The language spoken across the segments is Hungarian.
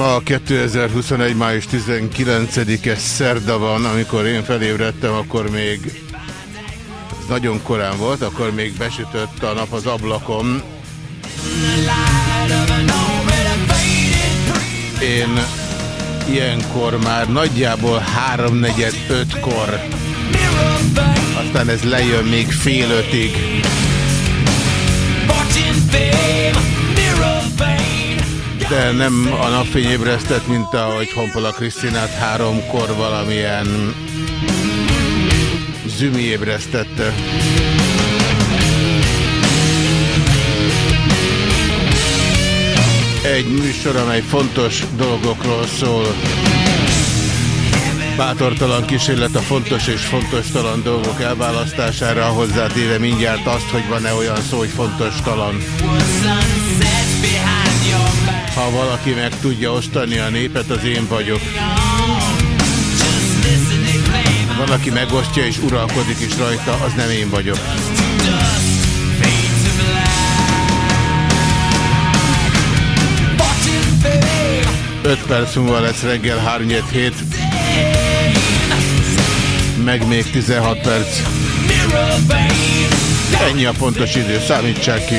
Ma 2021. május 19-es szerda van, amikor én felébredtem, akkor még nagyon korán volt, akkor még besütött a nap az ablakon. Én ilyenkor már nagyjából háromnegyed ötkor, aztán ez lejön még fél ötig. De nem a napfény ébresztett, mint ahogy Honpola Krisztinát háromkor valamilyen zümi ébresztette. Egy műsor, amely fontos dolgokról szól. Bátortalan kísérlet a fontos és fontos talan dolgok elválasztására, hozzátéve mindjárt azt, hogy van-e olyan szó, hogy fontos talan. Ha valaki meg tudja osztani a népet, az én vagyok. Van, aki megosztja és uralkodik is rajta, az nem én vagyok. 5 perc múlva lesz reggel 3 hét. Meg még 16 perc. Ennyi a pontos idő, számítsák ki.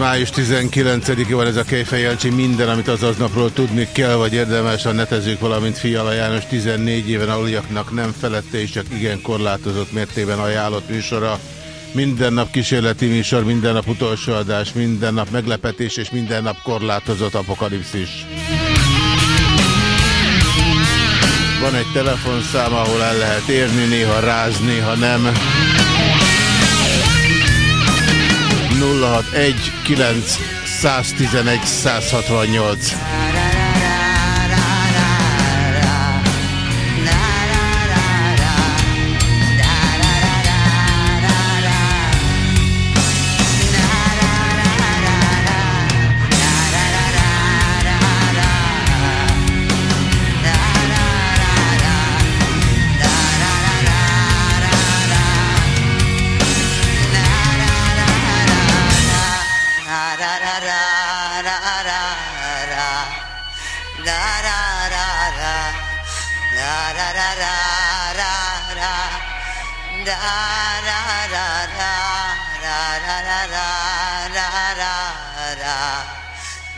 Május 19-e van ez a Kejfejelcsi, minden, amit az aznapról tudni kell, vagy érdemes a netezők, valamint Fiala János 14 éven aluljaknak nem felette és csak igen korlátozott mértében ajánlott műsora. Minden nap kísérleti műsor, minden nap utolsó adás, minden nap meglepetés és minden nap korlátozott apokalipszis. Van egy telefonszám, ahol el lehet érni, néha rázni, ha nem. 061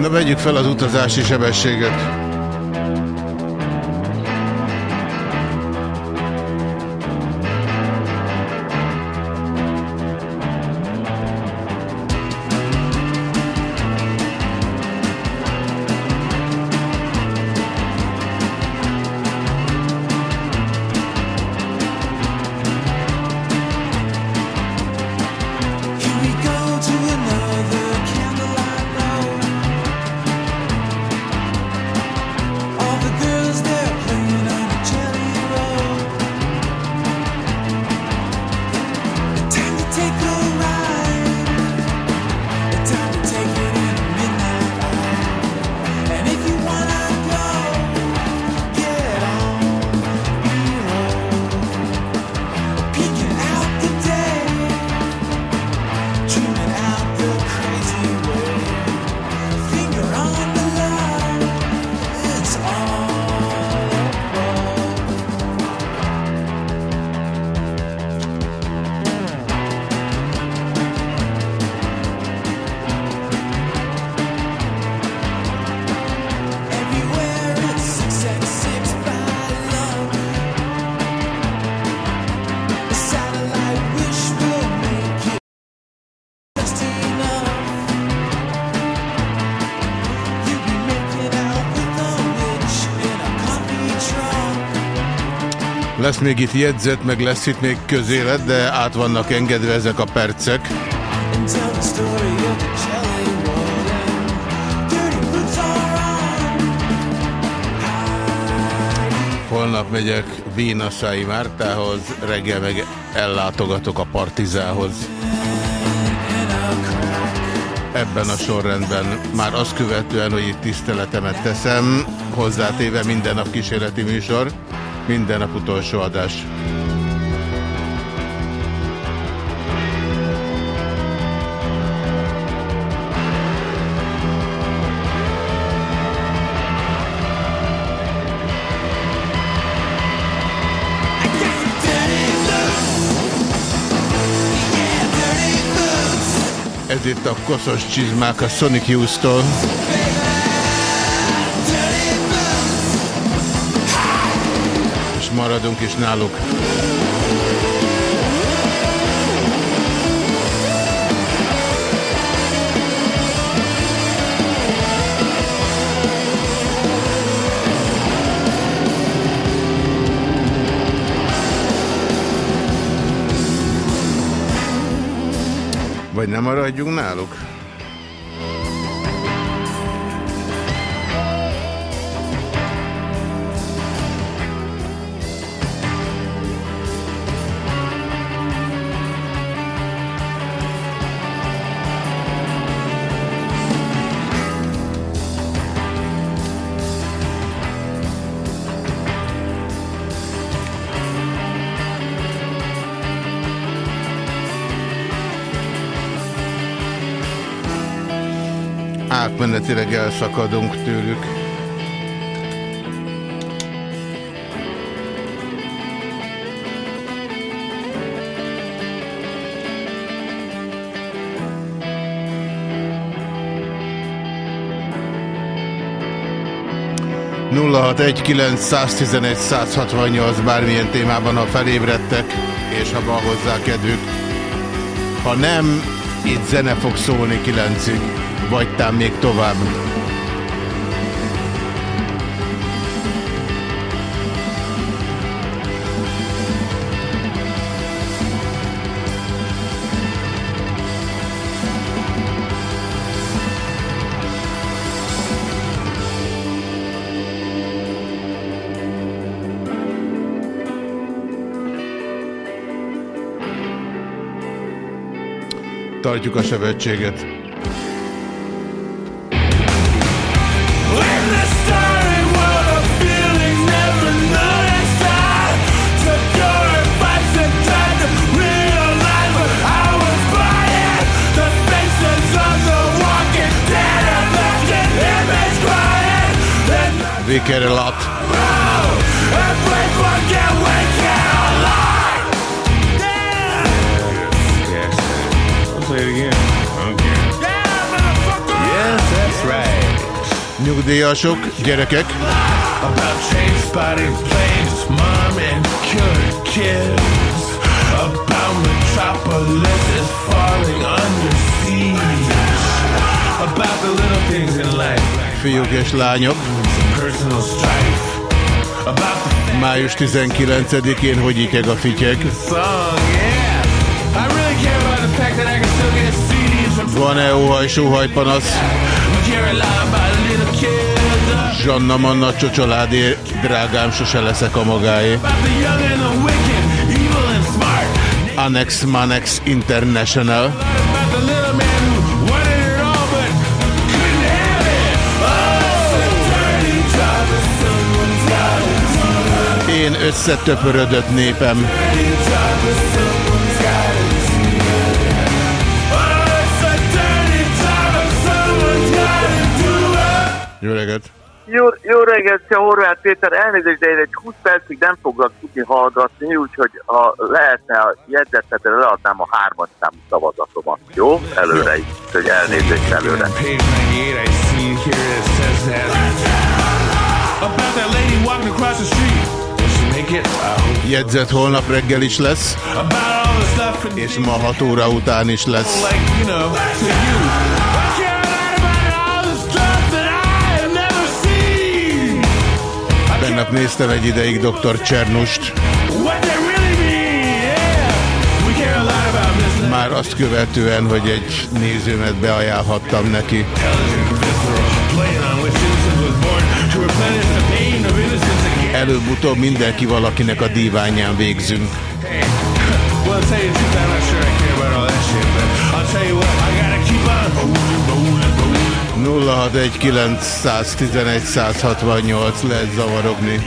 Na vegyük fel az utazási sebességet. Még itt jegyzet, meg lesz itt még közélet, de át vannak engedve ezek a percek. Holnap megyek Vénaszái Mártához, reggel meg ellátogatok a Partizához. Ebben a sorrendben már azt követően, hogy itt tiszteletemet teszem, hozzátéve minden nap kísérleti műsor, minden nap utolsó adás. Ez itt a koszos csizmák a Sonic Youth-tól. Maradunk is náluk. Vagy nem maradjunk náluk? Átmenetileg elszakadunk tőlük. ...061-911-168 bármilyen témában, ha felébredtek, és ha van hozzá kedvük. Ha nem, itt zene fog szólni kilencig vagytál még tovább. Tartjuk a sebességet. We care a lot. Nyugdíjasok, gyerekek. About change spotting planes, mom and kids. About metropolis Fiúk és lányok. Május 19-én hogy ikeg a fityeg? Van-e óhaj, sóhaj, panasz? Zsanna Manna csocsoládé, drágám, sose leszek a magáé. Annex Manex International. Én összetöpörödött népem. Jó reggelt! Jó, jó reggelt, szia Horváth Péter, elnézést, de én egy 20 percig nem foglak tudni hallgatni, úgyhogy ha lehetne a jegyzetetre leadnám a hármas számú szavazatomat, jó? Előre is, hogy elnézést előre. About that lady walking across the street Jegyzett holnap reggel is lesz, és ma 6 óra után is lesz. Bennap néztem egy ideig dr. Csernust. Már azt követően, hogy egy nézőmet beajánlhattam neki. Előbb-utóbb mindenki valakinek a díványán végzünk. 0619111 lehet zavarogni.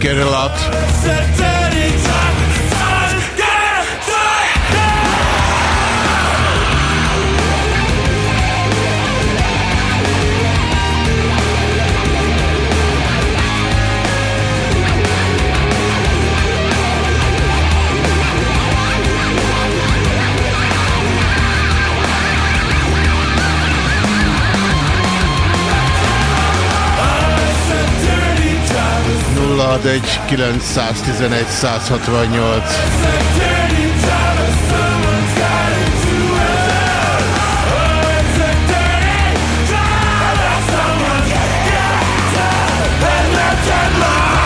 Weekend a 061 911 168. Headline!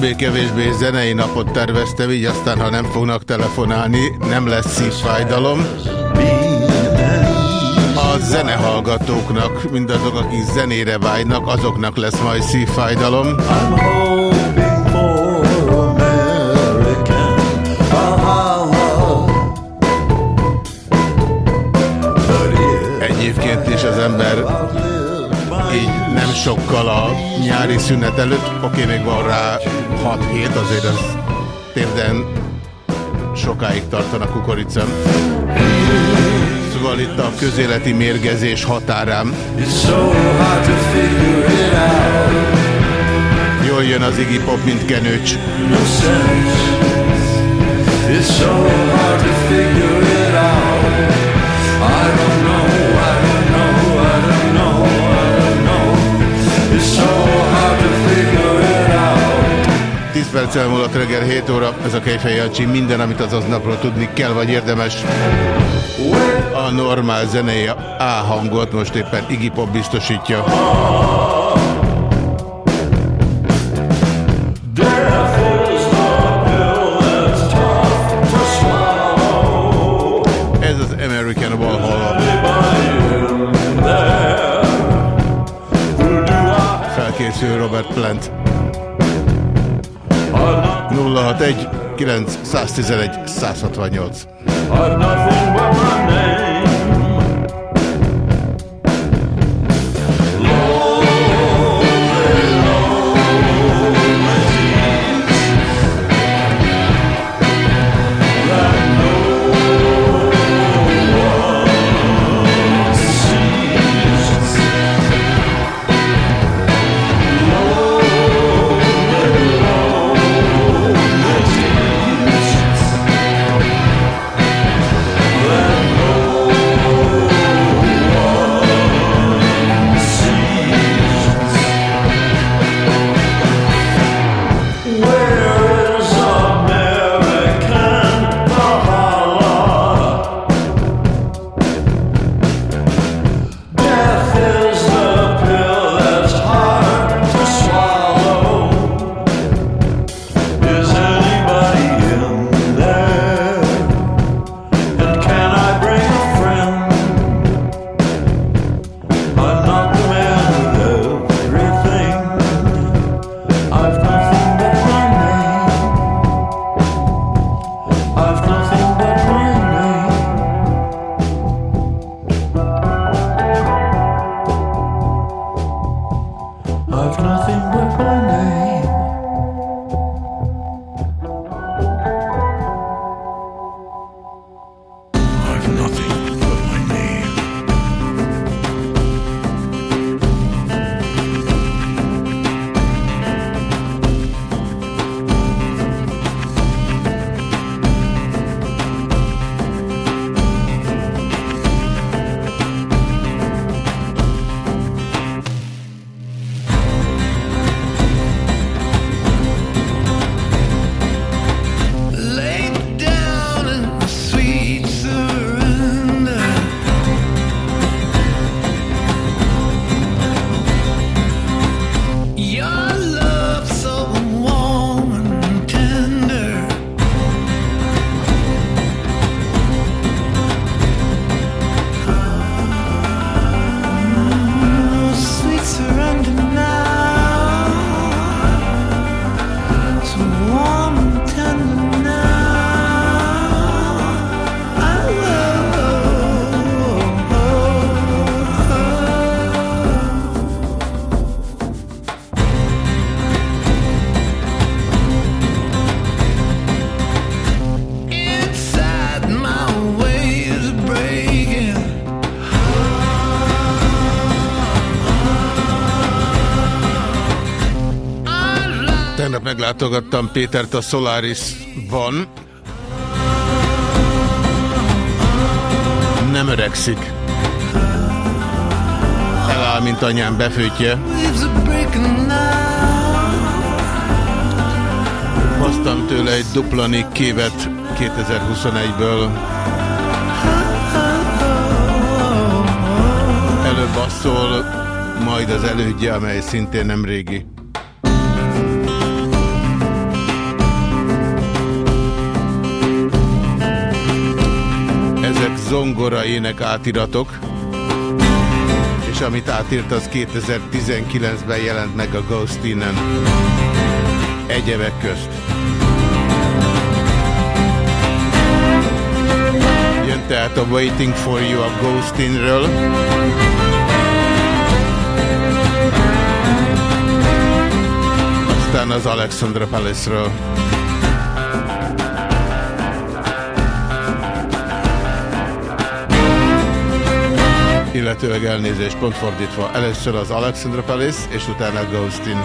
Többé-kevésbé zenei napot terveztem, így aztán, ha nem fognak telefonálni, nem lesz szívfájdalom. A zenehallgatóknak, mindazok, akik zenére vágynak, azoknak lesz majd szívfájdalom. I'm hoping sokkal a nyári szünet előtt, oké, még van rá 6 hét, azért az tényleg sokáig tartana kukorica. Szóval itt a közéleti mérgezés határán. Jól jön az Iggy Pop, mint kenőcs. It's so hard to figure it out. I don't know, out. 10 perc elmúlott reggel 7 óra, ez a Kejfej Jancsi, minden, amit az aznapról tudni kell, vagy érdemes. A normál zenei A hangot most éppen Iggy Pop biztosítja. 911 168. I've meglátogattam Pétert a Solarisban. Nem öregszik. Eláll, mint anyám befőtje. Hoztam tőle egy dupla Nick kévet 2021-ből. Előbb basszol, majd az elődje, amely szintén nem régi. Zongora ének átiratok, és amit átírt, az 2019-ben jelent meg a Ghost innen. Egyebek közt. Jön tehát a Waiting for You a Ghost Inről. Aztán az Alexandra Palace-ről. Illetőleg elnézést pont fordítva. Először az Alexandra Palace, és utána a Ghost Inn.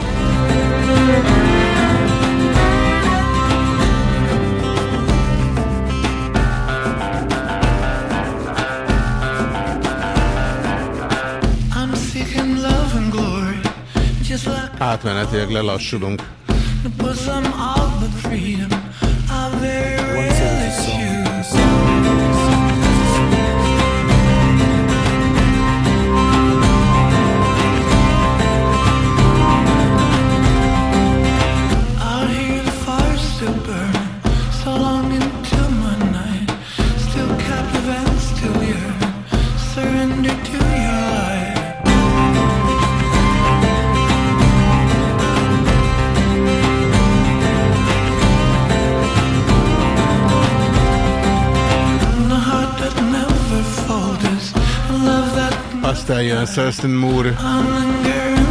Aztán jön Thurston Moore,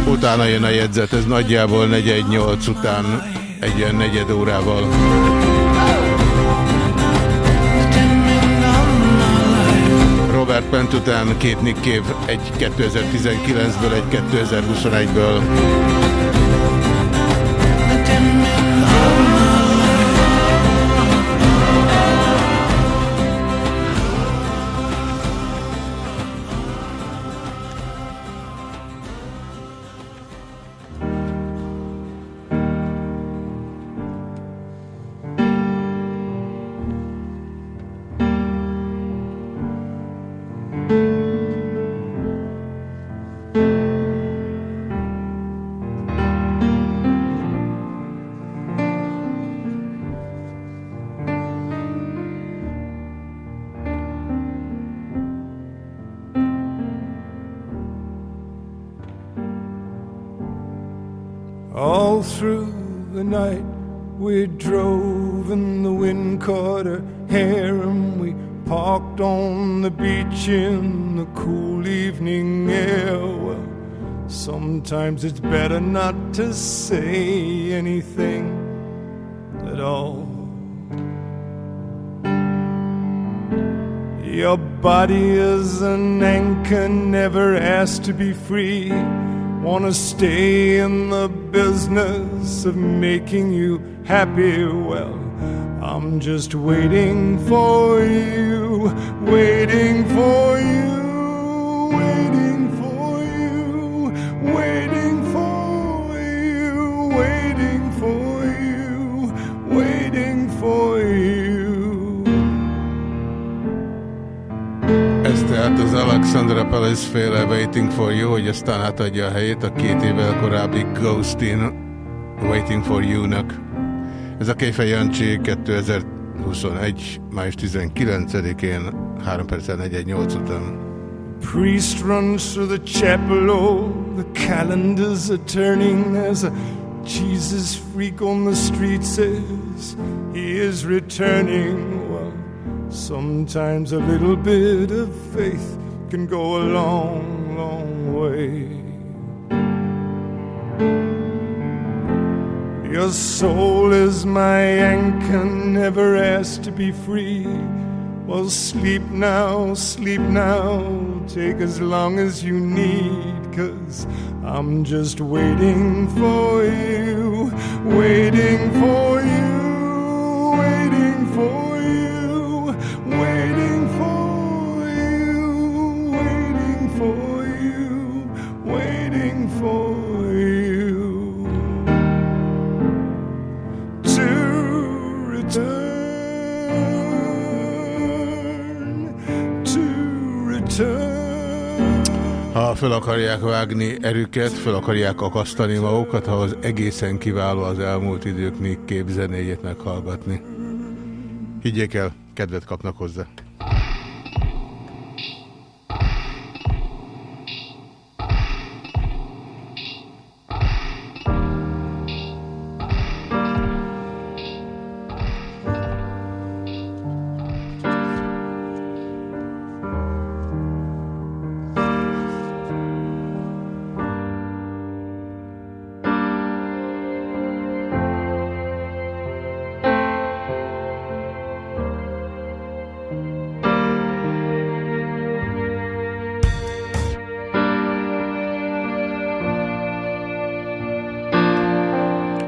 utána jön a jegyzet, ez nagyjából 418 után egy ilyen negyed órával. Robert Pent után két Nick egy 2019-ből, egy 2021-ből. Sometimes it's better not to say anything at all. Your body is an anchor, never asked to be free. Wanna stay in the business of making you happy? Well, I'm just waiting for you, waiting for you, az Alexandra Palace féle Waiting for You, hogy aztán átadja a helyét a két évvel korábbi Ghostin Waiting for You-nak. Ez a Kejfej Jancsi 2021. május 19-én 3 perccel 418 után. Priest runs through the chapel, oh, the calendars are turning. There's a Jesus freak on the street says he is returning. Sometimes a little bit of faith can go a long, long way. Your soul is my anchor, never asked to be free. Well, sleep now, sleep now, take as long as you need, cause I'm just waiting for you, waiting for you, waiting for you, Ha fel akarják vágni erüket, fel akarják akasztani magukat, ahhoz egészen kiváló az elmúlt idők Nick Cave zenéjét meghallgatni. Higgyék el, kedvet kapnak hozzá.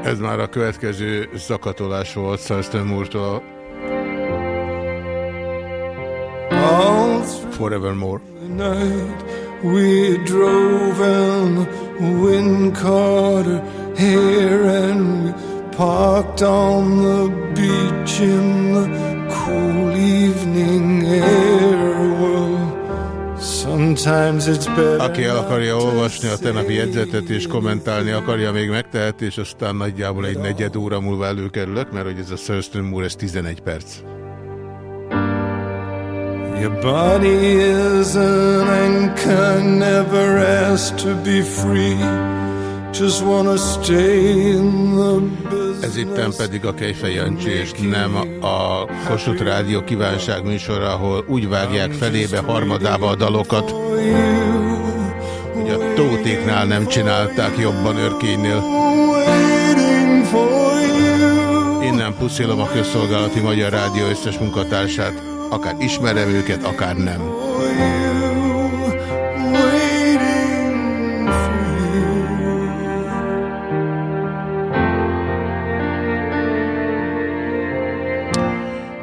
Ez már a következő zakatolás volt. All through Forevermore. night drove wind and we parked on the beach in the cool evening air. Aki el akarja olvasni a tenapi jegyzetet és kommentálni akarja, még megtehet, és aztán nagyjából egy negyed óra múlva előkerülök, mert hogy ez a Thurston Moore, ez 11 perc. Your body is an anchor, never asked to be free. Ez itten pedig a Kejfej Jancsi, és nem a Kossuth Rádió kívánság műsora, ahol úgy vágják felébe harmadába a dalokat, hogy a tótéknál nem csinálták jobban Örkénynél. Innen puszilom a közszolgálati Magyar Rádió összes munkatársát, akár ismerem őket, akár nem.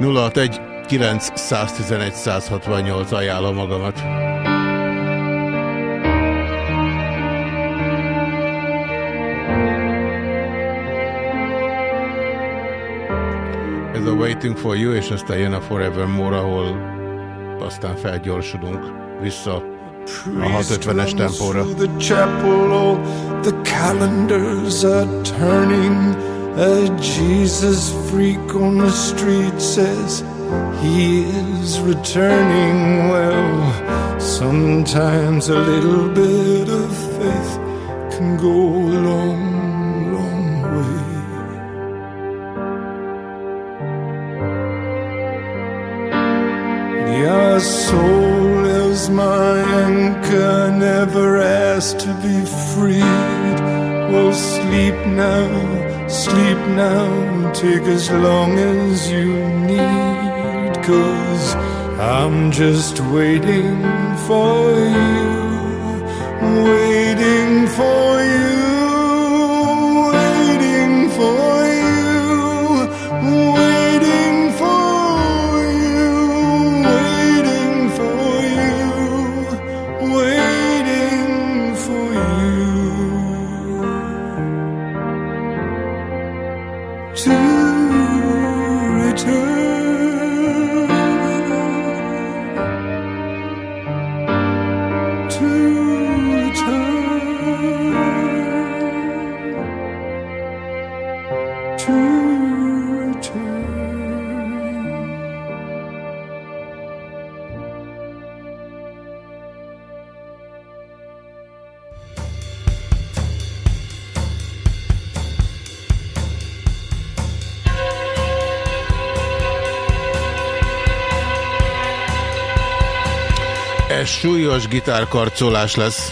Nulla egy 911 168 ajánlom magamat. Ez a Waiting for You, és aztán jön a Forevermore, ahol aztán felgyorsodunk vissza a 650-es tempóra. A Jesus freak on the street says he is returning. Well, sometimes a little bit of faith can go a long, long way. Your soul is my anchor, never asked to be freed. Well, sleep now, sleep now, take as long as you need. Cause I'm just waiting for you, waiting for Súlyos gitárkarcolás lesz.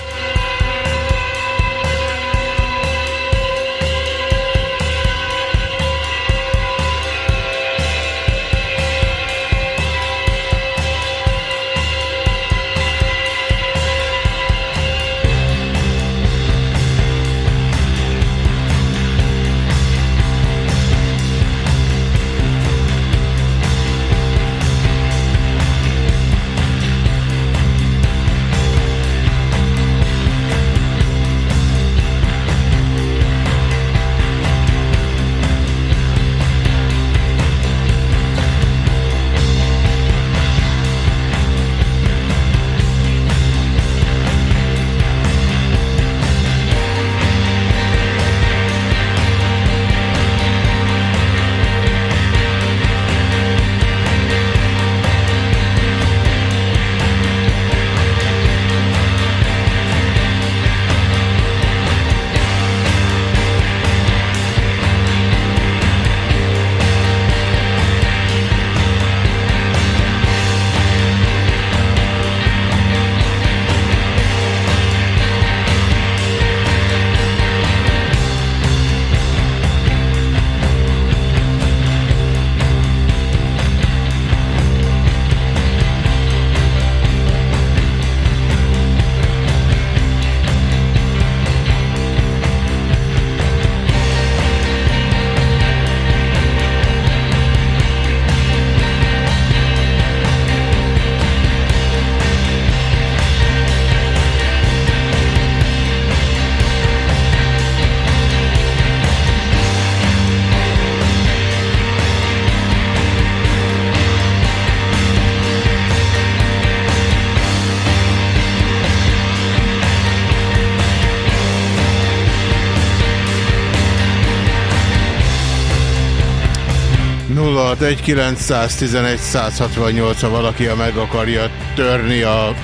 Nulla 911 168 ha valaki a meg akarja törni a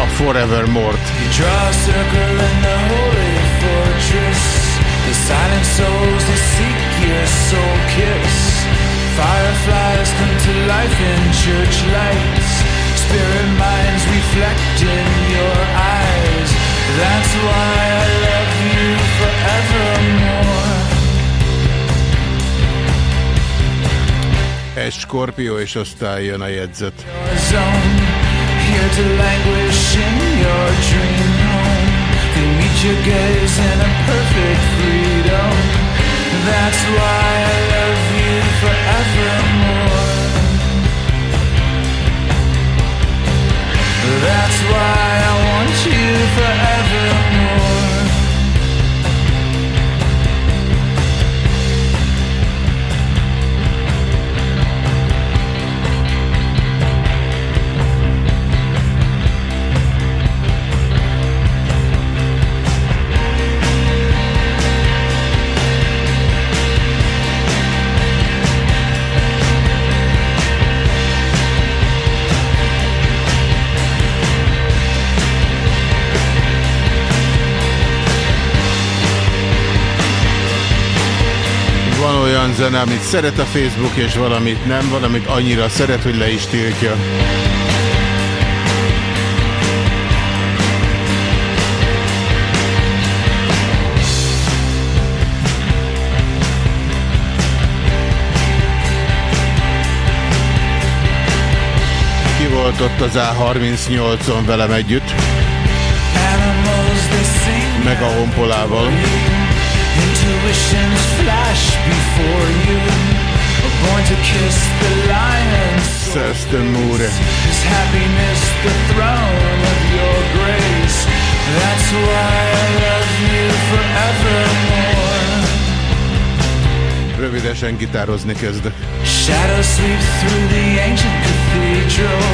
a Forevermore-t. Fireflies come to life in church lights. Spirit minds reflect in your eyes. That's why I love you forevermore. Egy skorpió, és aztán jön a jegyzet. Your zone, here to languish in your dream home. To meet your gaze in a perfect freedom. That's why I love you forevermore. That's why I want you forevermore. Olyan zene, amit szeret a Facebook, és valamit nem, valamit annyira szeret, hogy le is tiltja. Ki volt ott az A38-on velem együtt, meg a honpolával. Intuitions flash before you. Born to kiss the lion's Thurston Moore. Is happiness the throne of your grace? That's why I love you forevermore. Rövidesen gitározni kezdek. Shadows sweep through the ancient cathedral.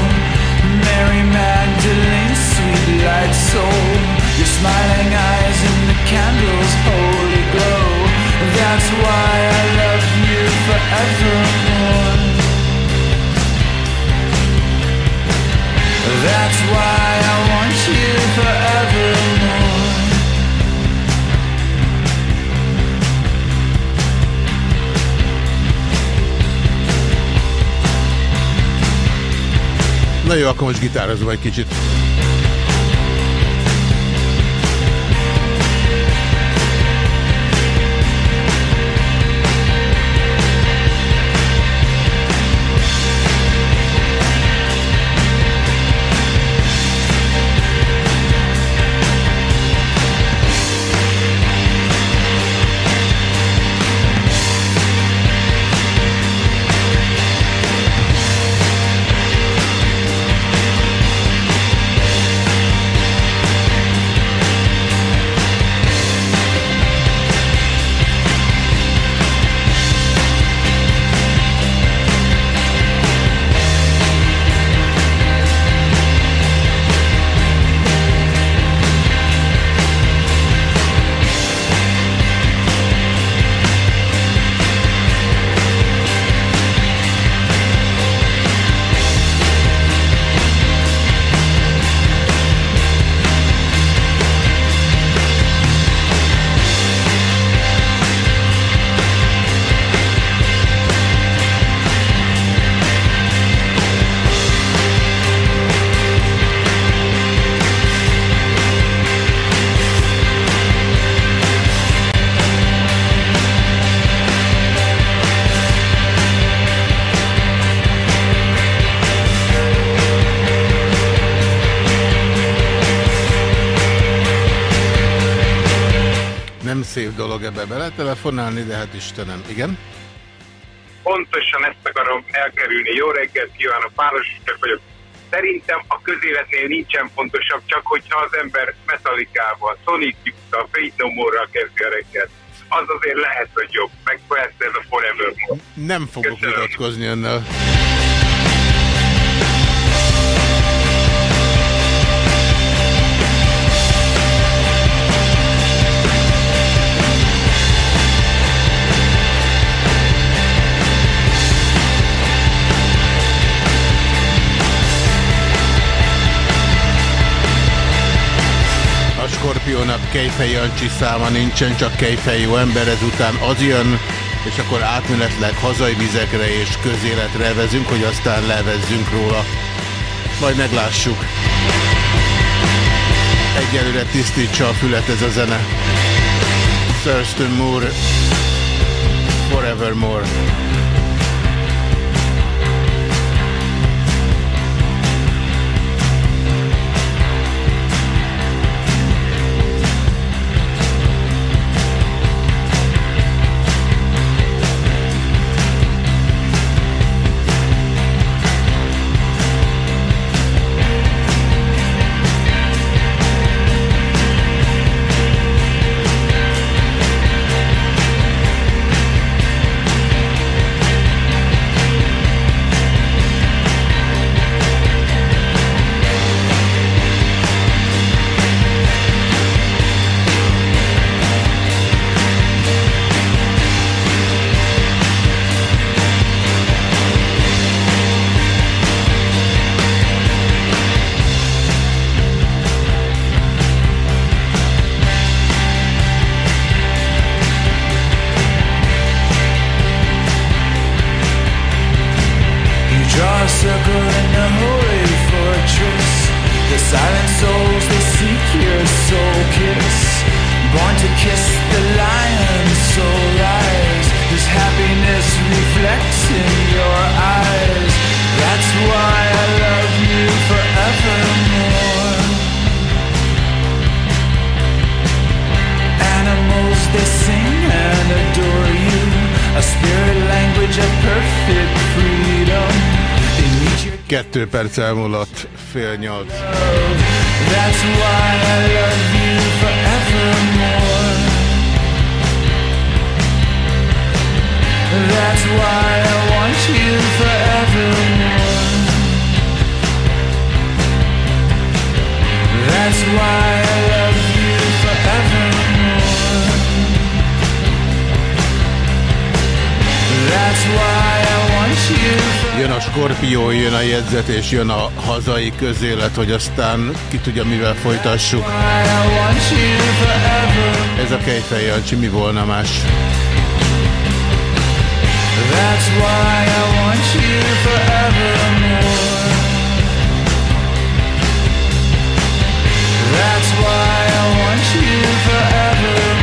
Mary Magdalene, sweet light soul. Your smiling eyes in the candle's holy glow. That's why I love you forevermore. That's why I want you forevermore. Na jó, akkor most gitározom egy kicsit. Beletelefonálni, de hát Istenem, igen. pontosan ezt akarom elkerülni. Jó reggelt kívánok, párosítok vagyok. Szerintem a közéletnél nincsen fontosabb, csak hogyha az ember Metallicával, Sonic Youth-tal, Faith No More-ral kezdi a reggelt. Az azért lehet, hogy jobb. Meg persze ez a Forever. Nem fogok Köszönöm. vitatkozni önnel. Skorpiónak Kejfej Jancsi száma nincsen, csak Kejfej jó ember, ezután az jön, és akkor átmenetleg hazai vizekre és közéletre vezünk, hogy aztán levezzünk róla. Majd meglássuk. Egyelőre tisztítsa a fület ez a zene. Thurston Moore, Forevermore. Kettő perc elmúlott, fél nyolc. That's why I want you forevermore. That's why I love you forevermore. That's why I. Jön a Skorpió, jön a jegyzet, és jön a hazai közélet, hogy aztán ki tudja, mivel folytassuk. Ez a Kejfej Jancsi, mi volna más? That's why I want you forevermore. That's why I want you forevermore.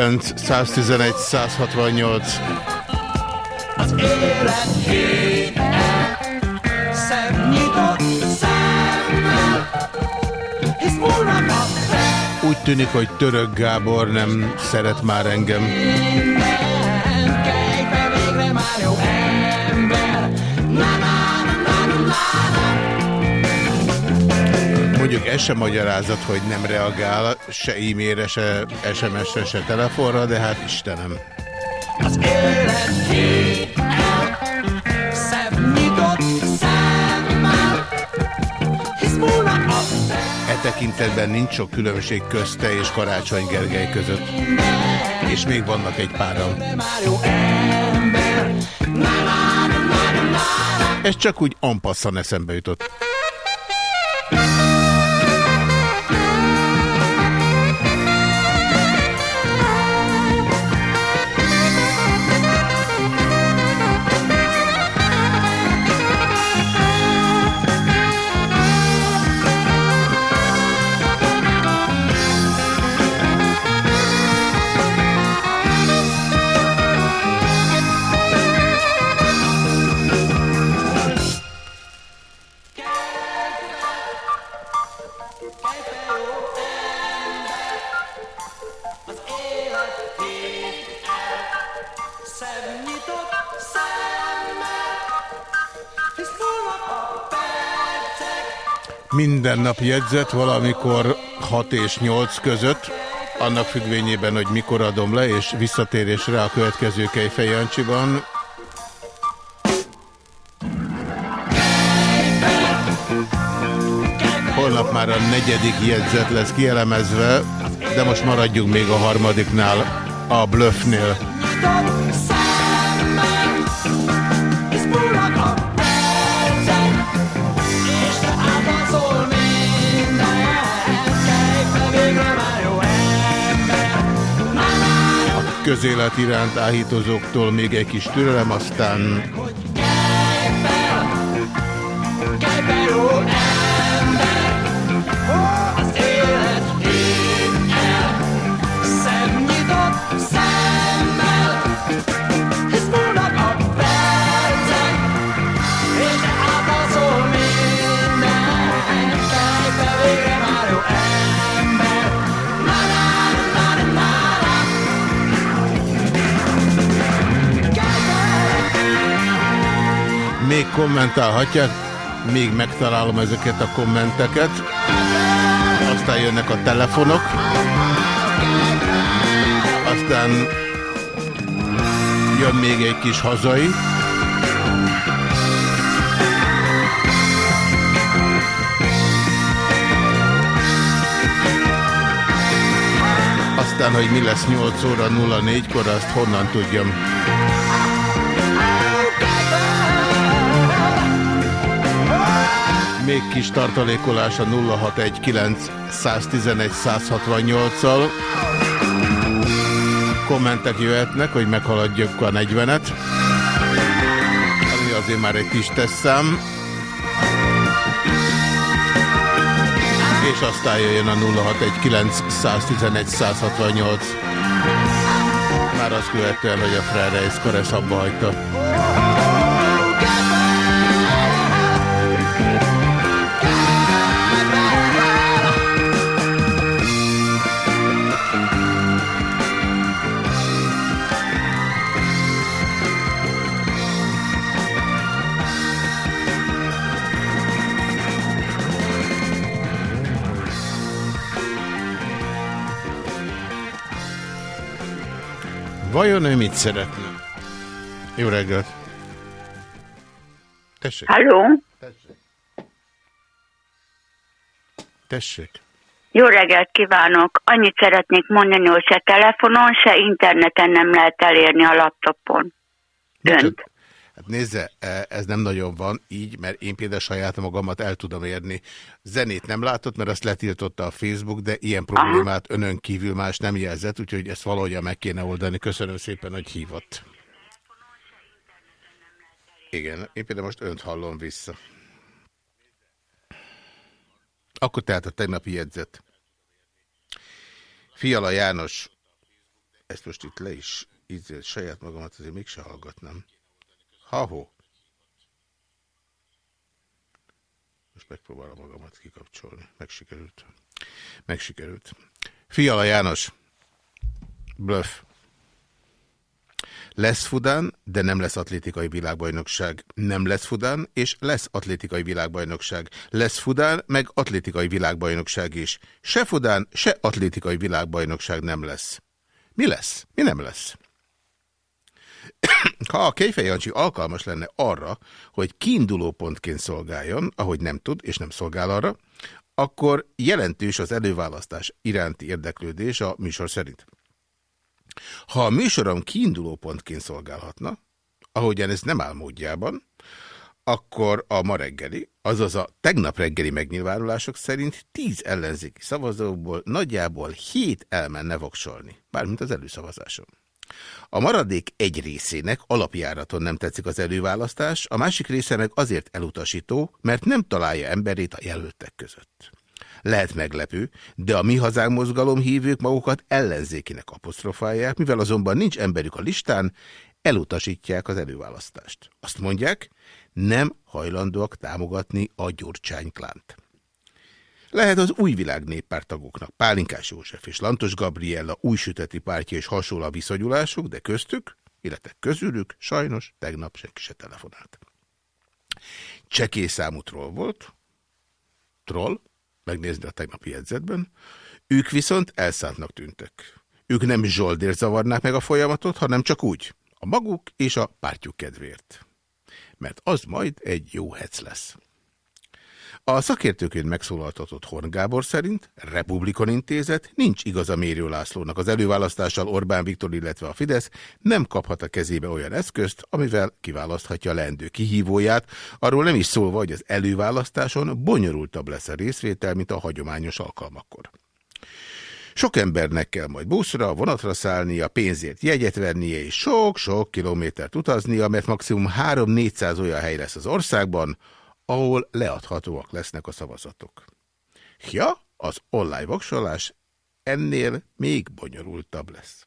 061 911 168 az élet nyitott szemmel, hisz fel. Úgy tűnik, hogy Török Gábor nem szeret már engem. Mondjuk ez sem magyarázat, hogy nem reagál se e-mailre, se SMS-re, se telefonra, de hát Istenem. Az élet e tekintetben nincs sok különbség közte és Karácsony Gergely között. És még vannak egy páran. Ez csak úgy ampasszan eszembe jutott. Minden nap jegyzet valamikor 6 és 8 között, annak függvényében, hogy mikor adom le, és visszatérésre a következő Kejfej Jancsiban. Holnap már a negyedik jegyzet lesz kielemezve, de most maradjunk még a harmadiknál, a bluffnél. Közélet iránt áhítozóktól még egy kis türelem, aztán kommentálhatják, még megtalálom ezeket a kommenteket. Aztán jönnek a telefonok. Aztán jön még egy kis hazai. Aztán, hogy mi lesz 8 óra 04-kor, azt honnan tudjam. Még kis tartalékolás a 0619 111 168-al. Kommentek jöhetnek, hogy meghaladjuk a 40-et. Ami azért már egy kis tesszám. És aztán jöjjön a 0619 111 168. Már azt követően, hogy a Freire Karesz abba hagyta. Vajon ő mit szeretne? Jó reggelt! Tessék! Halló? Tessék! Tessék! Jó reggelt kívánok! Annyit szeretnék mondani, hogy se telefonon, se interneten nem lehet elérni a laptopon. Önt. Hát nézze, e, ez nem nagyon van így, mert én például saját magamat el tudom érni. Zenét nem látott, mert azt letiltotta a Facebook, de ilyen problémát önön kívül más nem jelzett, úgyhogy ezt valahogyan meg kéne oldani. Köszönöm szépen, hogy hívott. Igen, én például most önt hallom vissza. Akkor tehát a tegnapi jegyzet. Fiala János, ezt most itt le is, így saját magamat azért mégse hallgatnám. Ha-ho. Most megpróbálom magamat kikapcsolni. Megsikerült. Megsikerült. Fiala János. Bluff. Lesz Fudán, de nem lesz atlétikai világbajnokság. Nem lesz Fudán, és lesz atlétikai világbajnokság. Lesz Fudán, meg atlétikai világbajnokság is. Se Fudán, se atlétikai világbajnokság nem lesz. Mi lesz? Mi nem lesz? Ha a Kejfej Jancsi alkalmas lenne arra, hogy kiinduló pontként szolgáljon, ahogy nem tud és nem szolgál arra, akkor jelentős az előválasztás iránti érdeklődés a műsor szerint. Ha a műsorom kiinduló pontként szolgálhatna, ahogyan ez nem áll módjában, akkor a ma reggeli, azaz a tegnap reggeli megnyilvánulások szerint 10 ellenzéki szavazókból nagyjából 7 elmenne voksolni, bármint az előszavazáson. A maradék egy részének alapjáraton nem tetszik az előválasztás, a másik része meg azért elutasító, mert nem találja emberét a jelöltek között. Lehet meglepő, de a mi hazánk mozgalom hívők magukat ellenzékinek apostrofálják, mivel azonban nincs emberük a listán, elutasítják az előválasztást. Azt mondják, nem hajlandóak támogatni a Gyurcsány klánt. Lehet az új világ néppárt Pálinkás József és Lantos Gabriella új süteti pártja és hasonló a viszonyulásuk, de köztük, illetve közülük sajnos tegnap senki se telefonált. Csekély számú troll volt, troll, megnézni a tegnapi jegyzetben, ők viszont elszántnak tűntek. Ők nem zsoldért zavarnák meg a folyamatot, hanem csak úgy, a maguk és a pártjuk kedvéért. Mert az majd egy jó hec lesz. A szakértőként megszólaltatott Horn Gábor szerint Republikon intézet nincs igaza Mérő Lászlónak az előválasztással Orbán Viktor, illetve a Fidesz nem kaphat a kezébe olyan eszközt, amivel kiválaszthatja a leendő kihívóját, arról nem is szólva, hogy az előválasztáson bonyolultabb lesz a részvétel, mint a hagyományos alkalmakkor. Sok embernek kell majd buszra, vonatra szállnia, pénzért jegyet vennie, és sok-sok kilométert utaznia, mert maximum 3-400 olyan hely lesz az országban, ahol leadhatóak lesznek a szavazatok. Ja, az online voksolás ennél még bonyolultabb lesz.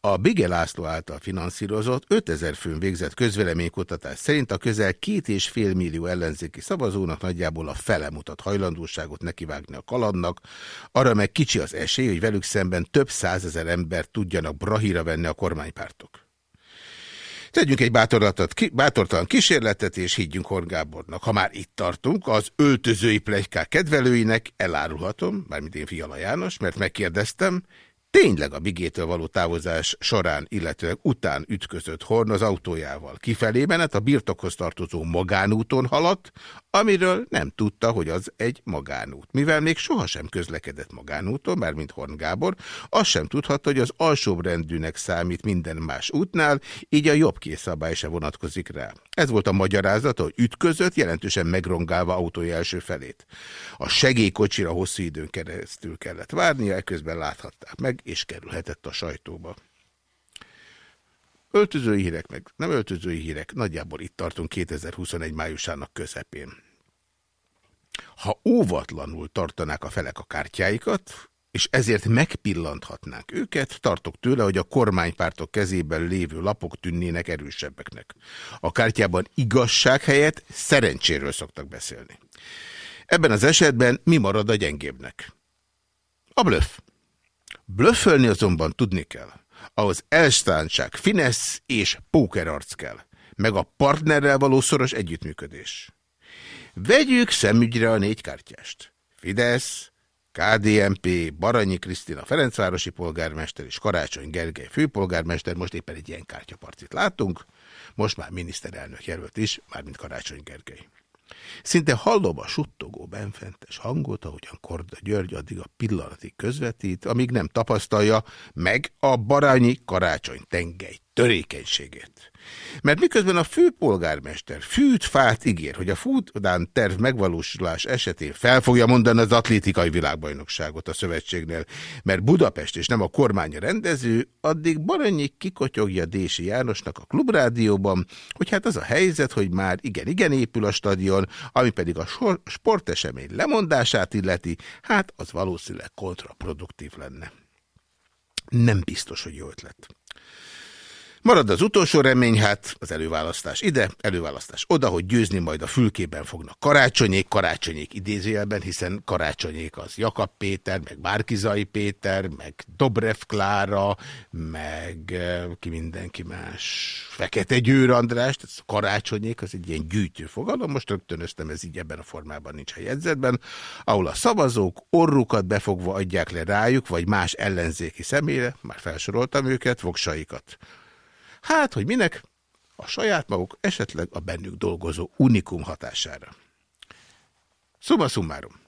A Bige László által finanszírozott 5000 főn végzett közvéleménykutatás szerint a közel két és fél millió ellenzéki szavazónak nagyjából a fele mutat hajlandóságot nekivágni a kalandnak, arra meg kicsi az esély, hogy velük szemben több százezer ember tudjanak brahíra venni a kormánypártok. Tegyünk egy bátortalan kísérletet, és higgyünk Horn Gábornak. Ha már itt tartunk, az öltözői plegykák kedvelőinek elárulhatom, mármint én Fiala János, mert megkérdeztem, tényleg a Bigétől való távozás során, illetve után ütközött Horn az autójával. Kifelé menet a birtokhoz tartozó magánúton haladt, amiről nem tudta, hogy az egy magánút. Mivel még sohasem közlekedett magánúton, mármint Horn Gábor, azt sem tudhatta, hogy az alsóbb rendűnek számít minden más útnál, így a jobb készszabály se vonatkozik rá. Ez volt a magyarázata, hogy ütközött, jelentősen megrongálva autója első felét. A segélykocsira hosszú időn keresztül kellett várnia, ekközben láthatták meg, és kerülhetett a sajtóba. Öltözői hírek meg nem öltözői hírek, nagyjából itt tartunk 2021 májusának közepén. Ha óvatlanul tartanák a felek a kártyáikat, és ezért megpillanthatnánk őket, tartok tőle, hogy a kormánypártok kezében lévő lapok tűnnének erősebbeknek. A kártyában igazság helyett szerencséről szoktak beszélni. Ebben az esetben mi marad a gyengébbnek? A blöff. Blöffölni azonban tudni kell. Ahhoz elszántság, finesz és pókerarc kell. Meg a partnerrel való szoros együttműködés. Vegyük szemügyre a négy kártyást. Fidesz, KDNP, Baranyi Krisztina Ferencvárosi polgármester és Karácsony Gergely főpolgármester, most éppen egy ilyen kártyaparcit látunk, most már miniszterelnök jelölt is, mármint Karácsony Gergely. Szinte hallom a suttogó benfentes hangot, ahogyan Korda György addig a pillanatig közvetít, amíg nem tapasztalja meg a barányi karácsony tengely törékenységét. Mert miközben a főpolgármester fűt fát ígér, hogy a futdán terv megvalósulás esetén fel fogja mondani az atlétikai világbajnokságot a szövetségnél, mert Budapest és nem a kormány rendező, addig Baranyi kikotyogja Dési Jánosnak a klubrádióban, hogy hát az a helyzet, hogy már igen-igen épül a stadion, ami pedig a sportesemény lemondását illeti, hát az valószínűleg kontraproduktív lenne. Nem biztos, hogy jó ötlet. Marad az utolsó remény, hát az előválasztás ide, előválasztás oda, hogy győzni majd a fülkében fognak karácsonyék, karácsonyék idézőjelben, hiszen karácsonyék az Jakab Péter, meg Márkizai Péter, meg Dobrev Klára, meg eh, ki mindenki más, Fekete Győr András, tehát karácsonyék az egy ilyen gyűjtő fogalom, most rögtönöztem, ez így ebben a formában nincs a jegyzetben, ahol a szavazók orrukat befogva adják le rájuk, vagy más ellenzéki személyre, már felsoroltam őket, voksaikat. Hát, hogy minek? A saját maguk, esetleg a bennük dolgozó unikum hatására. Summa summarum.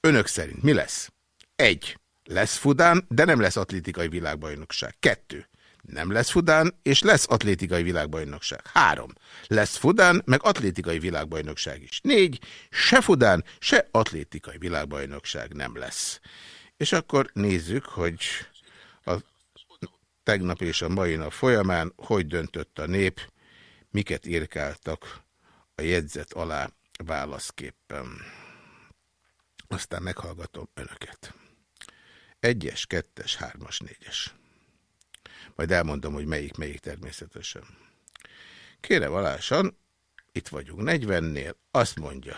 Önök szerint mi lesz? Egy. Lesz Fudán, de nem lesz atlétikai világbajnokság. Kettő. Nem lesz Fudán, és lesz atlétikai világbajnokság. Három. Lesz Fudán, meg atlétikai világbajnokság is. Négy. Se Fudán, se atlétikai világbajnokság nem lesz. És akkor nézzük, hogy a tegnap és a mai nap folyamán hogy döntött a nép, miket írkáltak a jegyzet alá válaszképpen. Aztán meghallgatom önöket. Egyes, kettes, hármas, négyes. Majd elmondom, hogy melyik, melyik természetesen. Kérem alásan, itt vagyunk 40-nél, azt mondja.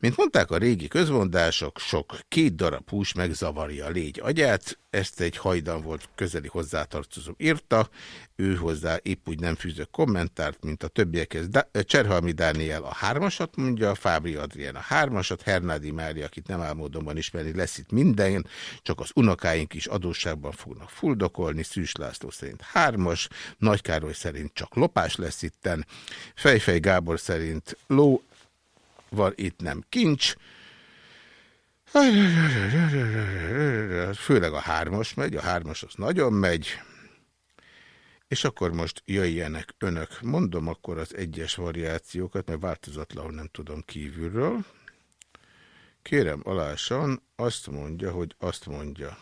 Mint mondták a régi közmondások, sok két darab hús megzavarja a légy agyát, ezt egy hajdan volt közeli hozzátartozó írta, ő hozzá épp úgy nem fűzök kommentárt, mint a többiekhez. Cserhalmi Dániel a hármasat mondja, Fábri Adrien a hármasat, Hernádi Mária, akit nem álmodomban ismerni, lesz itt minden, csak az unokáink is adósságban fognak fuldokolni, Szűs László szerint hármas, Nagy Károly szerint csak lopás lesz itten, Fejfej Gábor szerint ló, van itt nem kincs. Főleg a hármas megy, a hármas az nagyon megy. És akkor most jöjjenek önök. Mondom akkor az egyes variációkat, mert változatlanul nem tudom kívülről. Kérem alásan, azt mondja, hogy azt mondja.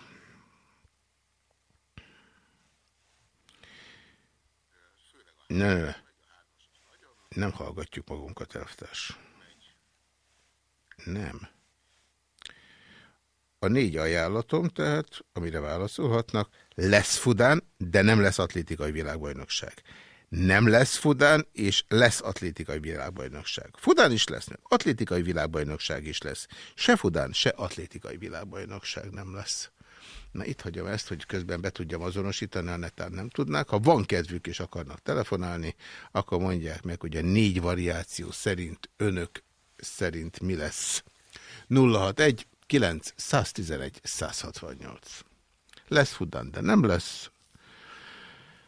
Ne, ne, ne. Nem hallgatjuk magunkat, elvtárs. Nem. A négy ajánlatom, tehát, amire válaszolhatnak, lesz Fudán, de nem lesz atlétikai világbajnokság. Nem lesz Fudán, és lesz atlétikai világbajnokság. Fudán is lesz, meg atlétikai világbajnokság is lesz. Se Fudán, se atlétikai világbajnokság nem lesz. Na itt hagyom ezt, hogy közben be tudjam azonosítani, a netán nem tudnák. Ha van kedvük és akarnak telefonálni, akkor mondják meg, hogy a négy variáció szerint önök szerint mi lesz. 061 9 111 168. Lesz Fudán, de nem lesz.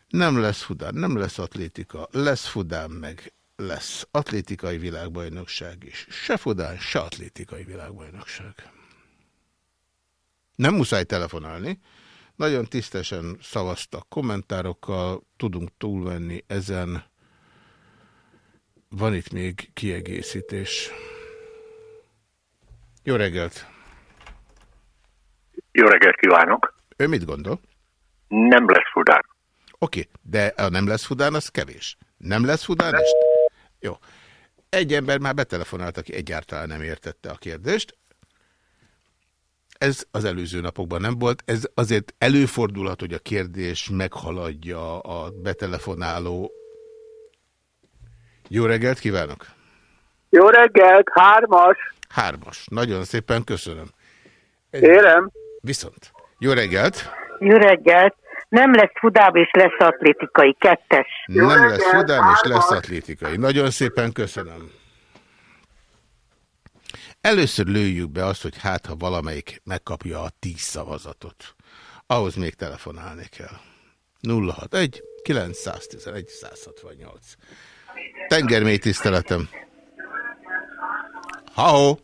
Nem lesz Fudán, nem lesz atlétika. Lesz Fudán, meg lesz atlétikai világbajnokság is. Se Fudán, se atlétikai világbajnokság. Nem muszáj telefonálni. Nagyon tisztesen szavaztak kommentárokkal, tudunk túlvenni ezen. Van itt még kiegészítés. Jó reggelt! Jó reggelt kívánok! Ő mit gondol? Nem lesz Fudán. Oké, okay, de a nem lesz Fudán, az kevés. Nem lesz Fudán is? Jó. Egy ember már betelefonált, aki egyáltalán nem értette a kérdést. Ez az előző napokban nem volt. Ez azért előfordulhat, hogy a kérdés meghaladja a betelefonáló. Jó reggelt kívánok! Jó reggelt, hármas. Hármas. Nagyon szépen köszönöm. Érem. Viszont. Jó reggelt! Jó reggelt! Nem lesz Fudán és lesz atlétikai. Kettes. Nem lesz Fudán és lesz atlétikai. Nagyon szépen köszönöm. Először lőjük be azt, hogy hát, ha valamelyik megkapja a tíz szavazatot. Ahhoz még telefonálni kell. 061 911 168. Tengermély tiszteletem. Ha-ho!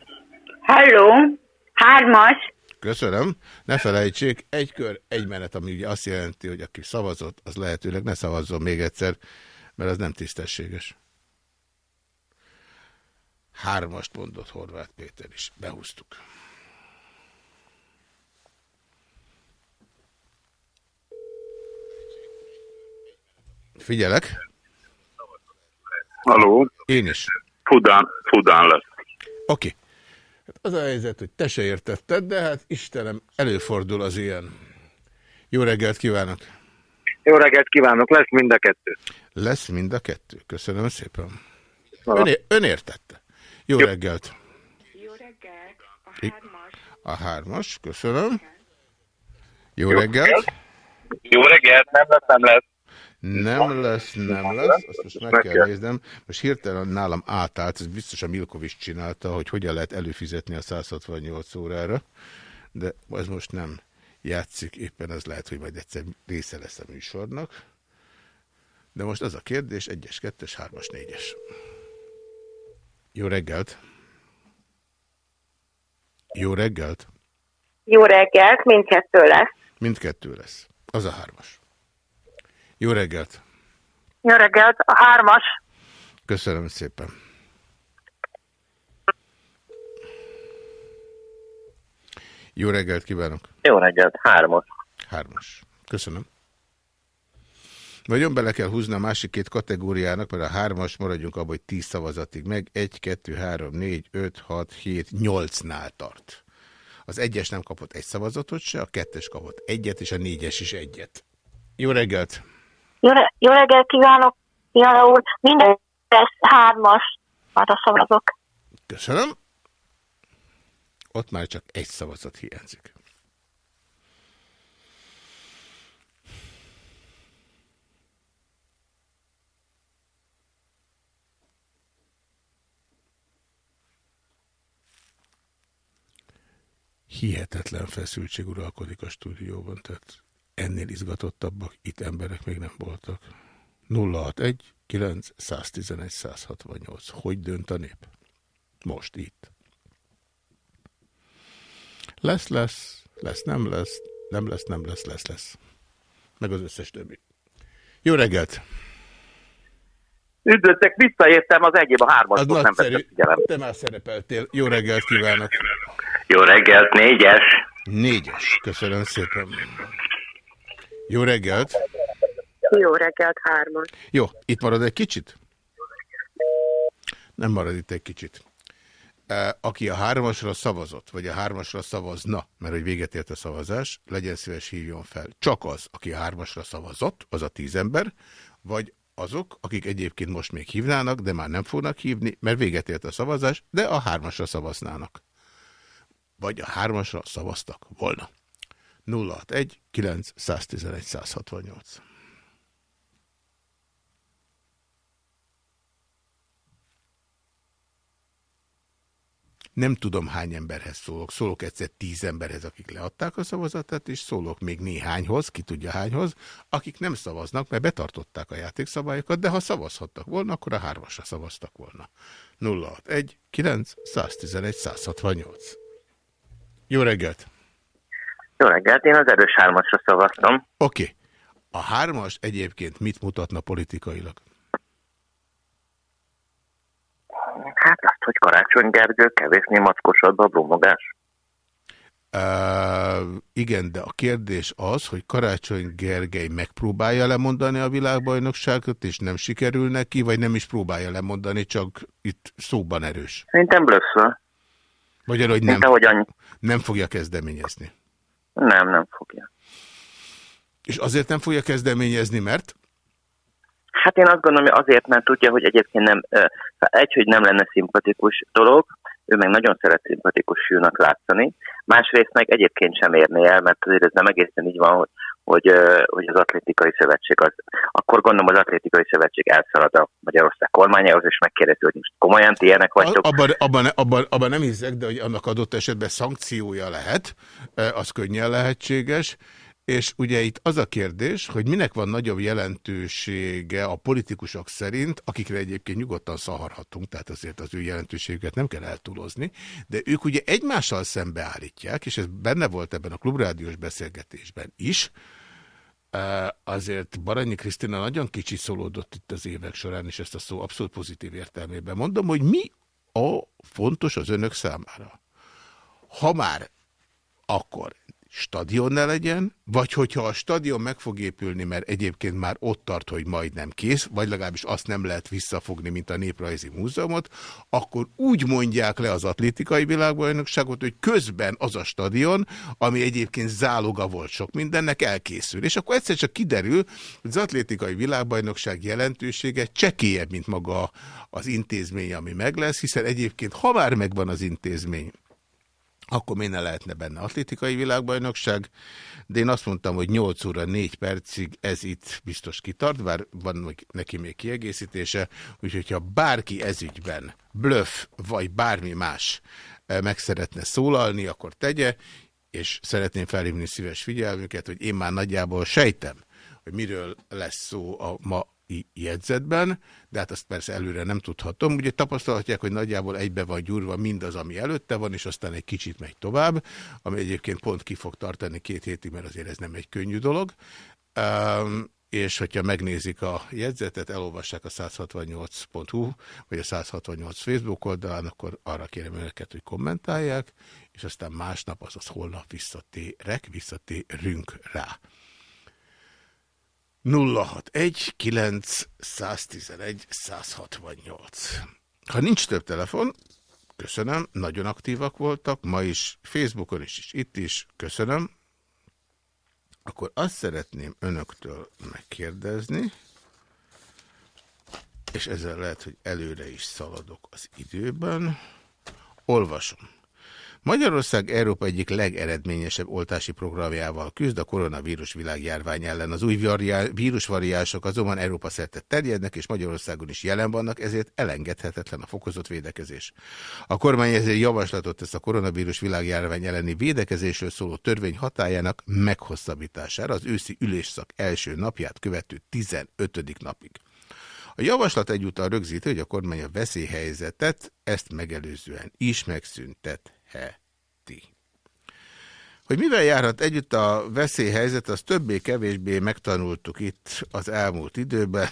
Halló, hármas. Köszönöm. Ne felejtsék, egy kör, egy menet, ami ugye azt jelenti, hogy aki szavazott, az lehetőleg ne szavazzon még egyszer, mert az nem tisztességes. Hármast mondott Horváth Péter is. Behúztuk. Figyelek. Haló? Én is. Fudán, Fudán lesz. Oké. Okay. Hát az a helyzet, hogy te se értetted, de hát Istenem, előfordul az ilyen. Jó reggelt kívánok! Jó reggelt kívánok, lesz mind a kettő. Lesz mind a kettő. Köszönöm szépen. Ön, ön értette. Jó, Jó reggelt! Jó reggelt! A hármas. A hármas, köszönöm. Jó, Jó reggelt! reggelt. Jó reggelt, nem lesz, nem lesz. Nem lesz, nem lesz, azt most meg kell néznem. Most hirtelen nálam átállt, ez biztos a Milkovics csinálta, hogy hogyan lehet előfizetni a 168 órára, de ez most nem játszik, éppen az lehet, hogy majd egyszer része lesz a műsornak. De most az a kérdés, 1-es, 2-es, 3-as, 4-es. Jó reggelt! Jó reggelt! Jó reggelt, mindkettő lesz. Mindkettő lesz. Az a hármas. Jó reggelt! Jó reggelt, a hármas. Köszönöm szépen. Jó reggelt kívánok! Jó reggelt, hármas. Hármas. Köszönöm. Nagyon bele kell húzni a másik két kategóriának, mert a hármas maradjunk abban, hogy 10 szavazatig meg. 1, 2, 3, 4, 5, 6, 7, 8-nál tart. Az egyes nem kapott egy szavazatot se, a kettes kapott egyet, és a négyes is egyet. Jó reggelt! Jó, re jó reggelt kívánok, Jana úr. Minden lesz hármas, arra szavazok. Köszönöm. Ott már csak egy szavazat hiányzik. Hihetetlen feszültség uralkodik a stúdióban, tehát ennél izgatottabbak itt emberek még nem voltak. 061 9 111 168. Hogy dönt a nép? Most itt. Lesz, lesz, lesz, nem lesz, nem lesz, nem lesz, lesz, lesz. Meg az összes többi. Jó reggelt! Üdvözlök, visszaértem az egyéb a hármasból, nem vettem figyelem. Te már szerepeltél. Jó reggelt kívánok! Jó reggelt, négyes. Négyes. Köszönöm szépen. Jó reggelt! Jó reggelt, hármas. Jó, itt marad egy kicsit? Nem marad itt egy kicsit. Aki a hármasra szavazott, vagy a hármasra szavazna, mert hogy véget ért a szavazás, legyen szíves hívjon fel. Csak az, aki a hármasra szavazott, az a tíz ember, vagy azok, akik egyébként most még hívnának, de már nem fognak hívni, mert véget ért a szavazás, de a hármasra szavaznának. Vagy a hármasra szavaztak volna. 061 9 111 168. Nem tudom hány emberhez szólok. Szólok egyszer tíz emberhez, akik leadták a szavazatát, és szólok még néhányhoz, ki tudja hányhoz, akik nem szavaznak, mert betartották a játékszabályokat, de ha szavazhattak volna, akkor a hármasra szavaztak volna. 061 9 111 168. Jó reggelt! Jó reggelt, én az erős hármasra szavaztam. Oké. Okay. A hármas egyébként mit mutatna politikailag? Hát azt, hogy Karácsony Gergő kevésbé mackosodva a bromogás. Uh, igen, de a kérdés az, hogy Karácsony Gergely megpróbálja lemondani a világbajnokságot, és nem sikerül neki, vagy nem is próbálja lemondani, csak itt szóban erős. Szerintem blösszöl. Vagy hogy nem, nem fogja kezdeményezni. Nem, nem fogja. És azért nem fogja kezdeményezni, mert? Hát én azt gondolom, hogy azért, mert tudja, hogy egyébként nem, egy, hogy nem lenne szimpatikus dolog, ő meg nagyon szeret szimpatikus fiúnak látszani, másrészt meg egyébként sem érné el, mert azért ez nem egészen így van, hogy, hogy, hogy az atlétikai szövetség az, akkor gondolom az atlétikai szövetség elszalad a Magyarország kormányához, és megkérdezi, hogy most komolyan ti ilyenek vagytok. Abban, abban, abban, abban nem hiszek, de hogy annak adott esetben szankciója lehet, eh, az könnyen lehetséges, és ugye itt az a kérdés, hogy minek van nagyobb jelentősége a politikusok szerint, akikre egyébként nyugodtan szaharhatunk, tehát azért az ő jelentőségüket nem kell eltúlozni, de ők ugye egymással szembeállítják, és ez benne volt ebben a klubrádiós beszélgetésben is, azért Baranyi Krisztina nagyon kicsi szólódott itt az évek során, és ezt a szó abszolút pozitív értelmében mondom, hogy mi a fontos az önök számára. Ha már akkor stadion ne legyen, vagy hogyha a stadion meg fog épülni, mert egyébként már ott tart, hogy majdnem kész, vagy legalábbis azt nem lehet visszafogni, mint a Néprajzi Múzeumot, akkor úgy mondják le az atlétikai világbajnokságot, hogy közben az a stadion, ami egyébként záloga volt sok mindennek, elkészül. És akkor egyszer csak kiderül, hogy az atlétikai világbajnokság jelentősége csekélyebb, mint maga az intézmény, ami meg lesz, hiszen egyébként, ha már megvan az intézmény, akkor miért ne lehetne benne atlétikai világbajnokság, de én azt mondtam, hogy 8 óra 4 percig ez itt biztos kitart, bár van neki még kiegészítése, úgyhogy ha bárki ezügyben bluff vagy bármi más eh, meg szeretne szólalni, akkor tegye, és szeretném felhívni szíves figyelmüket, hogy én már nagyjából sejtem, hogy miről lesz szó a ma i- jegyzetben, de hát azt persze előre nem tudhatom. Ugye tapasztalhatják, hogy nagyjából egybe van gyúrva mindaz, ami előtte van, és aztán egy kicsit megy tovább, ami egyébként pont ki fog tartani két hétig, mert azért ez nem egy könnyű dolog. Um, és hogyha megnézik a jegyzetet, elolvassák a 168.hu, vagy a 168 Facebook oldalán, akkor arra kérem önöket, hogy kommentálják, és aztán másnap, azaz holnap visszatérek, visszatérünk rá. 061 911 168. Ha nincs több telefon, köszönöm, nagyon aktívak voltak, ma is Facebookon is, és itt is, köszönöm. Akkor azt szeretném önöktől megkérdezni, és ezzel lehet, hogy előre is szaladok az időben. Olvasom. Magyarország Európa egyik legeredményesebb oltási programjával küzd a koronavírus világjárvány ellen. Az új variá- vírusvariások azonban Európa szerte terjednek, és Magyarországon is jelen vannak, ezért elengedhetetlen a fokozott védekezés. A kormány ezért javaslatot tesz a koronavírus világjárvány elleni védekezésről szóló törvény hatájának meghosszabbítására az őszi ülésszak első napját követő 15. napig. A javaslat egyúttal rögzíti, hogy a kormány a veszélyhelyzetet ezt megelőzően is megszüntetheti. Hogy mivel járhat együtt a veszélyhelyzet, az többé-kevésbé megtanultuk itt az elmúlt időben,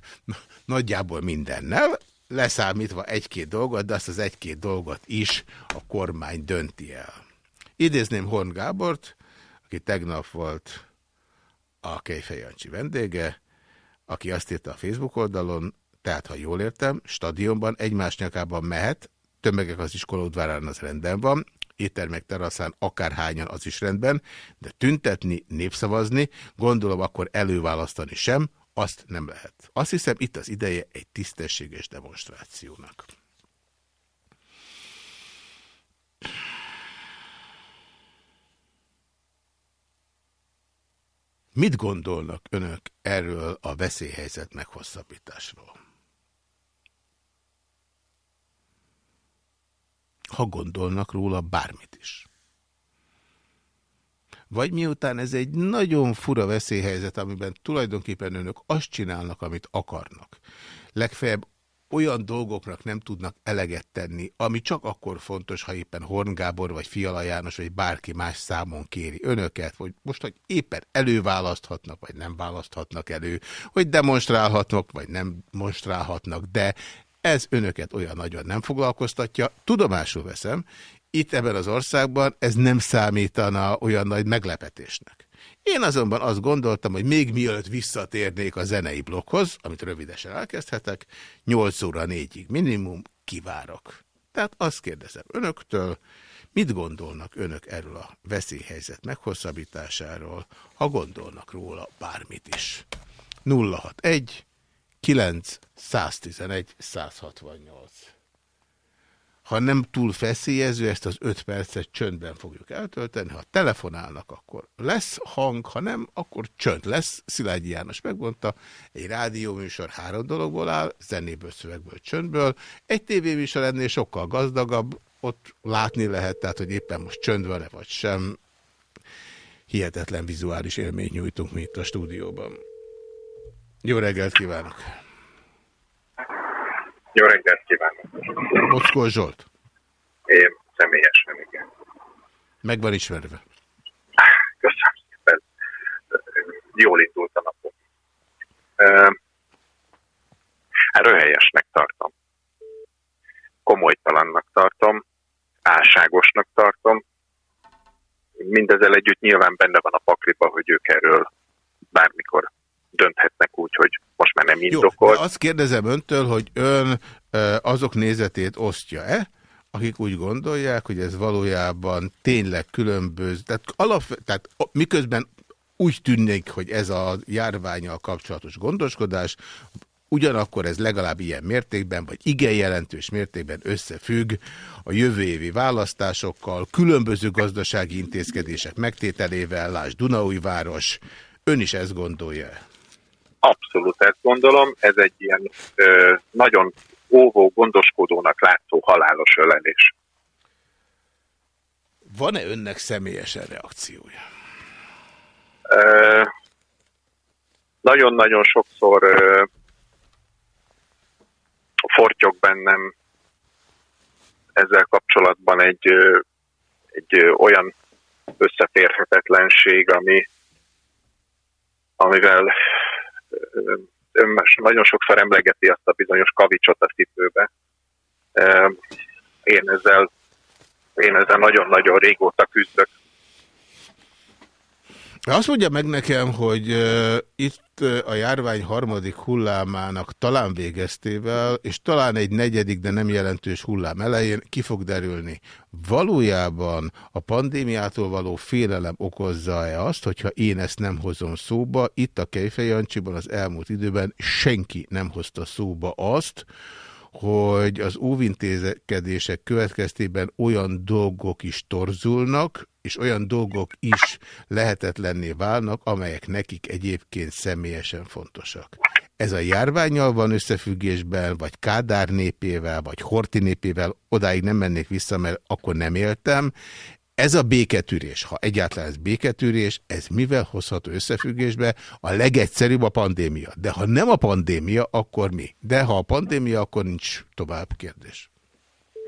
nagyjából mindennel, leszámítva egy-két dolgot, de azt az egy-két dolgot is a kormány dönti el. Idézném Horn Gábort, aki tegnap volt a Kejfej Jancsi vendége, aki azt írta a Facebook oldalon, tehát ha jól értem, stadionban egymás nyakában mehet, tömegek az iskolaudvárán az rendben van, éttermek teraszán akárhányan az is rendben, de tüntetni, népszavazni, gondolom akkor előválasztani sem, azt nem lehet. Azt hiszem itt az ideje egy tisztességes demonstrációnak. Mit gondolnak önök erről a veszélyhelyzet meghosszabbításról? Ha gondolnak róla bármit is. Vagy miután ez egy nagyon fura veszélyhelyzet, amiben tulajdonképpen önök azt csinálnak, amit akarnak. Legfeljebb olyan dolgoknak nem tudnak eleget tenni, ami csak akkor fontos, ha éppen Horn Gábor, vagy Fiala János, vagy bárki más számon kéri önöket, vagy most, hogy éppen előválaszthatnak, vagy nem választhatnak elő, hogy demonstrálhatnak, vagy nem demonstrálhatnak, de ez önöket olyan nagyon nem foglalkoztatja. Tudomásul veszem, itt ebben az országban ez nem számítana olyan nagy meglepetésnek. Én azonban azt gondoltam, hogy még mielőtt visszatérnék a zenei blokkhoz, amit rövidesen elkezdhetek, 8 óra 4-ig minimum kivárok. Tehát azt kérdezem önöktől, mit gondolnak önök erről a veszélyhelyzet meghosszabbításáról, ha gondolnak róla bármit is. 061 9 111 168 ha nem túl feszélyező, ezt az öt percet csöndben fogjuk eltölteni. Ha telefonálnak, akkor lesz hang, ha nem, akkor csönd lesz. Szilágyi János megmondta, egy rádióműsor három dologból áll, zenéből, szövegből, csöndből. Egy tévéműsor ennél sokkal gazdagabb, ott látni lehet, tehát, hogy éppen most csönd van-e vagy sem. Hihetetlen vizuális élményt nyújtunk mi itt a stúdióban. Jó reggelt kívánok! Jó reggelt kívánok! Mockol Zsolt. Én személyesen, igen. Meg van ismerve. Köszönöm szépen. Jól indult a napom. Hát röhelyesnek tartom. Komolytalannak tartom. Álságosnak tartom. Mindezzel együtt nyilván benne van a pakliba, hogy ők erről bármikor dönthetnek úgy, hogy most már nem indokol. Jó, de azt kérdezem öntől, hogy ön azok nézetét osztja-e, akik úgy gondolják, hogy ez valójában tényleg különböző. Tehát, alap, tehát miközben úgy tűnik, hogy ez a járványal kapcsolatos gondoskodás, ugyanakkor ez legalább ilyen mértékben, vagy igen jelentős mértékben összefügg a jövő évi választásokkal, különböző gazdasági intézkedések megtételével, lásd Dunaújváros, ön is ezt gondolja? Abszolút ezt gondolom, ez egy ilyen ö, nagyon óvó, gondoskodónak látszó halálos ölelés. Van-e önnek személyesen reakciója? Nagyon-nagyon sokszor ö, fortyog bennem ezzel kapcsolatban egy, ö, egy ö, olyan összeférhetetlenség, ami, amivel ön most nagyon sokszor emlegeti azt a bizonyos kavicsot a cipőbe. Én ezzel, én ezzel nagyon-nagyon régóta küzdök. Azt mondja meg nekem, hogy uh, itt a járvány harmadik hullámának talán végeztével, és talán egy negyedik, de nem jelentős hullám elején ki fog derülni. Valójában a pandémiától való félelem okozza-e azt, hogyha én ezt nem hozom szóba, itt a Kejfej Jancsiban az elmúlt időben senki nem hozta szóba azt, hogy az óvintézkedések következtében olyan dolgok is torzulnak, és olyan dolgok is lehetetlenné válnak, amelyek nekik egyébként személyesen fontosak. Ez a járványjal van összefüggésben, vagy Kádár népével, vagy Horti népével, odáig nem mennék vissza, mert akkor nem éltem. Ez a béketűrés, ha egyáltalán ez béketűrés, ez mivel hozható összefüggésbe? A legegyszerűbb a pandémia. De ha nem a pandémia, akkor mi? De ha a pandémia, akkor nincs tovább kérdés.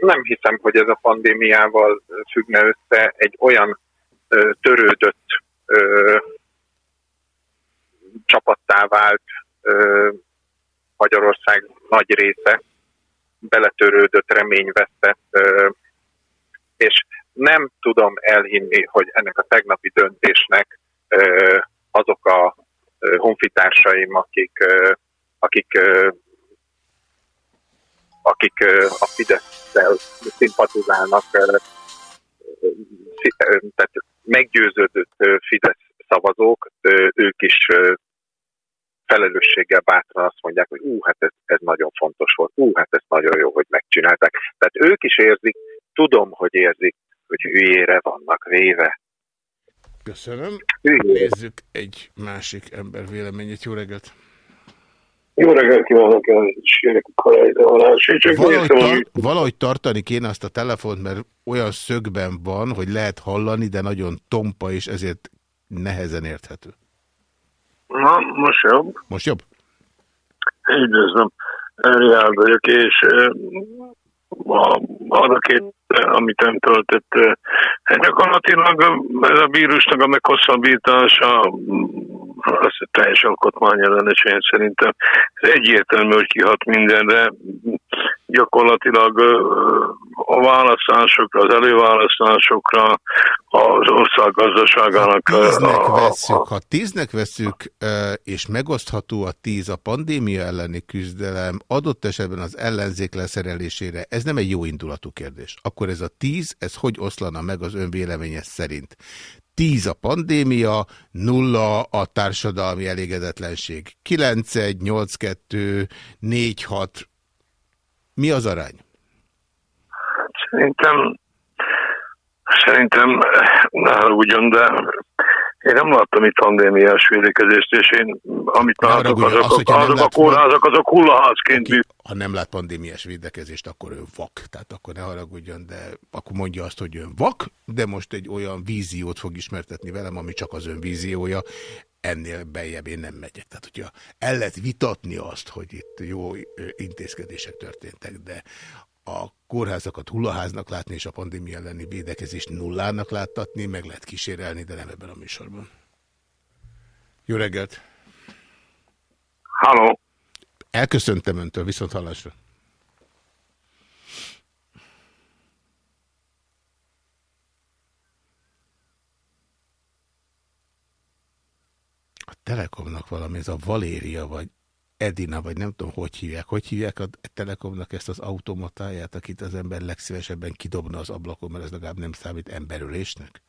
Nem hiszem, hogy ez a pandémiával függne össze egy olyan ö, törődött ö, csapattá vált ö, Magyarország nagy része, beletörődött, reményvesztett, és nem tudom elhinni, hogy ennek a tegnapi döntésnek azok a honfitársaim, akik, akik, akik a Fidesz-szel szimpatizálnak, tehát meggyőződött Fidesz szavazók, ők is felelősséggel bátran azt mondják, hogy ú, hát ez, ez nagyon fontos volt, ú, hát ez nagyon jó, hogy megcsinálták. Tehát ők is érzik, tudom, hogy érzik, hogy hülyére vannak véve. Köszönöm. Nézzük egy másik ember véleményét. Jó reggelt! Jó reggelt kívánok. Én csak Valahogy, tar hogy valahogy tartani kéne azt a telefont, mert olyan szögben van, hogy lehet hallani, de nagyon tompa, és ezért nehezen érthető. Na, most jobb. Most jobb? Üdvözlöm. Riáld vagyok, és a, az a két, amit ön töltött, eh, gyakorlatilag ez a vírusnak a meghosszabbítása mm, az teljes alkotmányellenes én szerintem. Ez egyértelmű, hogy kihat mindenre. Gyakorlatilag a választásokra, az előválasztásokra, az ország gazdaságának eh, Tíznek a, vesszük, ha tíznek vesszük, ö, és megosztható a tíz a pandémia elleni küzdelem, adott esetben az ellenzék leszerelésére, ez nem egy jó indulatú kérdés. Akkor ez a tíz, ez hogy oszlana meg az ön véleménye szerint? Tíz a pandémia, nulla a társadalmi elégedetlenség. 9-1, 8-2, 4-6. Mi az arány? Szerintem, szerintem, ne haragudjon, de én nem láttam itt pandémiás védekezést, és én, amit látok, azok, az, hogyha nem azok a kórházak, azok hullaházként mű. Ha nem lát pandémiás védekezést, akkor ő vak. Tehát akkor ne haragudjon, de akkor mondja azt, hogy ön vak, de most egy olyan víziót fog ismertetni velem, ami csak az ön víziója. Ennél beljebb én nem megyek. Tehát, hogyha el lehet vitatni azt, hogy itt jó intézkedések történtek, de a kórházakat hullaháznak látni, és a pandémia elleni védekezést nullának láttatni, meg lehet kísérelni, de nem ebben a műsorban. Jó reggelt! Halló! Elköszöntem öntől, viszont hallásra. A Telekomnak valami, ez a Valéria, vagy Edina, vagy nem tudom, hogy hívják. Hogy hívják a Telekomnak ezt az automatáját, akit az ember legszívesebben kidobna az ablakon, mert ez legalább nem számít emberülésnek?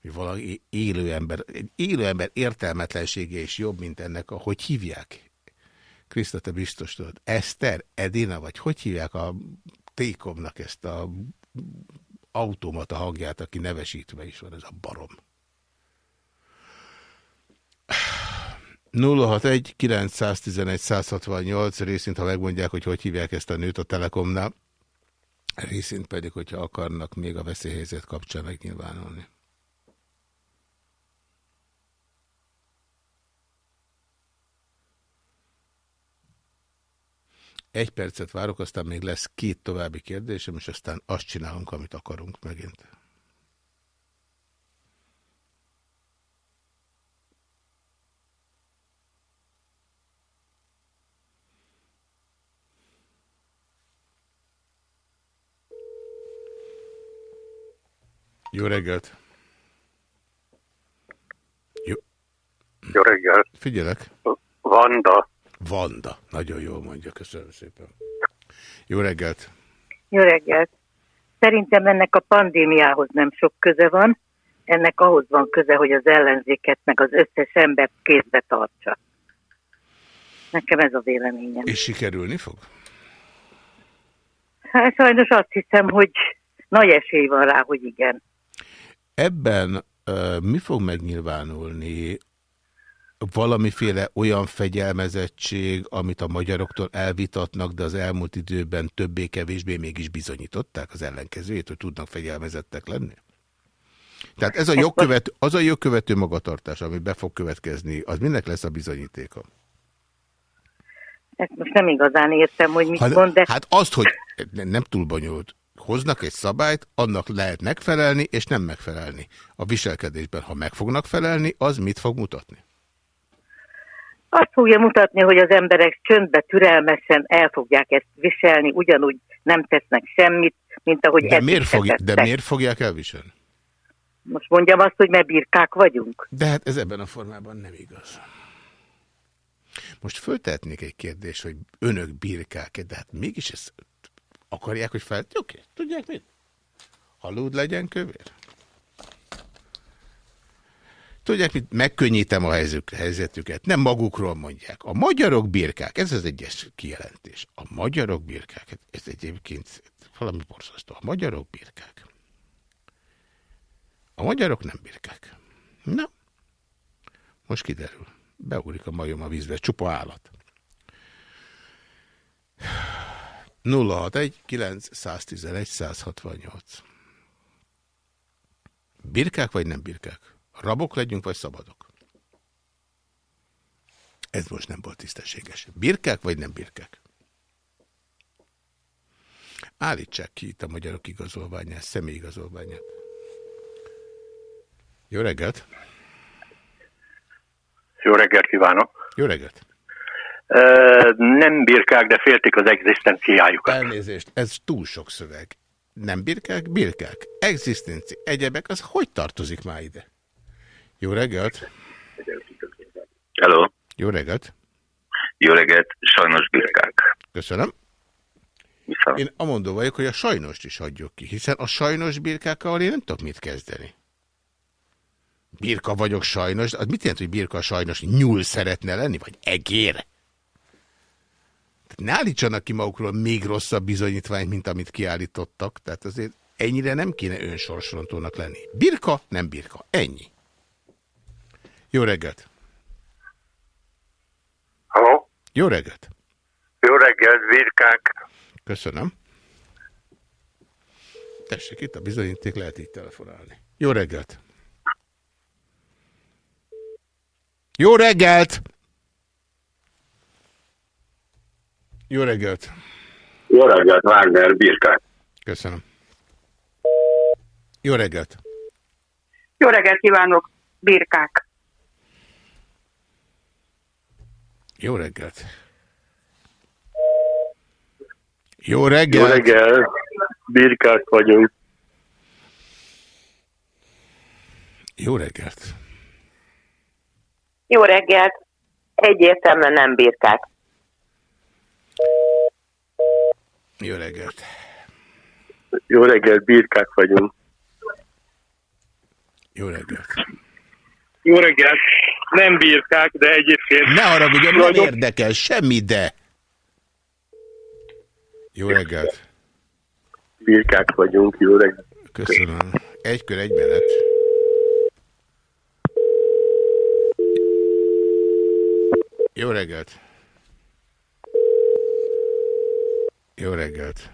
Hogy valami élő ember, egy élő ember értelmetlensége is jobb, mint ennek a, hogy hívják? Kriszta, te biztos tudod. Eszter, Edina, vagy hogy hívják a Tékomnak ezt a automata hangját, aki nevesítve is van, ez a barom. 061 911 168 részint, ha megmondják, hogy hogy hívják ezt a nőt a Telekomnál, részint pedig, hogyha akarnak még a veszélyhelyzet kapcsán megnyilvánulni. Egy percet várok, aztán még lesz két további kérdésem, és aztán azt csinálunk, amit akarunk megint. Jó reggelt! Jó, Jó reggelt. figyelek. Vanda. Vanda. Nagyon jól mondja, köszönöm szépen. Jó reggelt! Jó reggelt! Szerintem ennek a pandémiához nem sok köze van, ennek ahhoz van köze, hogy az ellenzéket meg az összes embert kézbe tartsa. Nekem ez a véleményem. És sikerülni fog? Hát sajnos azt hiszem, hogy nagy esély van rá, hogy igen. Ebben uh, mi fog megnyilvánulni? Valamiféle olyan fegyelmezettség, amit a magyaroktól elvitatnak, de az elmúlt időben többé-kevésbé mégis bizonyították az ellenkezőjét, hogy tudnak fegyelmezettek lenni? Tehát ez a jogkövető, az a jogkövető magatartás, ami be fog következni, az minek lesz a bizonyítéka? Ezt most nem igazán értem, hogy mit Hát, mond, de hát azt, hogy ne- nem túl bonyolult. Hoznak egy szabályt, annak lehet megfelelni, és nem megfelelni. A viselkedésben, ha meg fognak felelni, az mit fog mutatni? azt fogja mutatni, hogy az emberek csöndbe, türelmesen el fogják ezt viselni, ugyanúgy nem tesznek semmit, mint ahogy De miért, fogja, de miért fogják elviselni? Most mondjam azt, hogy mert birkák vagyunk. De hát ez ebben a formában nem igaz. Most föltehetnék egy kérdést, hogy önök birkák de hát mégis ezt akarják, hogy fel... Oké, tudják mit? Halúd legyen kövér? Tudják mit? Megkönnyítem a helyzetüket. Nem magukról mondják. A magyarok birkák, ez az egyes kijelentés. A magyarok birkák, ez egyébként valami borzasztó. A magyarok birkák. A magyarok nem birkák. Na, most kiderül. Beugrik a majom a vízbe, csupa állat. 061 911 168 Birkák vagy nem birkák? Rabok legyünk, vagy szabadok? Ez most nem volt tisztességes. Birkák vagy nem birkák? Állítsák ki itt a magyarok igazolványát, személyigazolványát. Jó reggelt! Jó reggelt kívánok! Jó reggelt! Nem birkák, de féltik az egzisztenciájukat. Elnézést, ez túl sok szöveg. Nem birkák, birkák. Egzisztenci, egyebek, az hogy tartozik már ide? Jó reggelt! Hello. Jó reggelt! Jó reggelt, sajnos birkák. Köszönöm. Viszont. Én amondó vagyok, hogy a sajnost is hagyjuk ki, hiszen a sajnos birkákkal én nem tudok mit kezdeni. Birka vagyok sajnos, az mit jelent, hogy birka sajnos nyúl szeretne lenni, vagy egér? Ne állítsanak ki magukról még rosszabb bizonyítványt, mint amit kiállítottak, tehát azért ennyire nem kéne önsorsrontónak lenni. Birka, nem birka. Ennyi. Jó reggelt! Halló? Jó reggelt! Jó reggelt, birkák. Köszönöm. Tessék, itt a bizonyíték, lehet így telefonálni. Jó reggelt! Jó reggelt! Jó reggelt! Jó reggelt, Wagner, birkák. Köszönöm. Jó reggelt! Jó reggelt kívánok, birkák. Jó reggelt! Jó reggelt! Jó reggelt, birkák vagyunk. Jó reggelt! Jó reggelt! Egyértelműen nem birkák. Jó reggelt! Jó reggelt, birkák vagyunk. Jó reggelt! Jó reggelt. Nem birkák, de egyébként... Ne haragudjon, nem érdekel, semmi de! Jó reggelt! Birkák vagyunk, jó reggelt. Köszönöm. Egy kör, egy menet. Jó reggelt! Jó reggelt!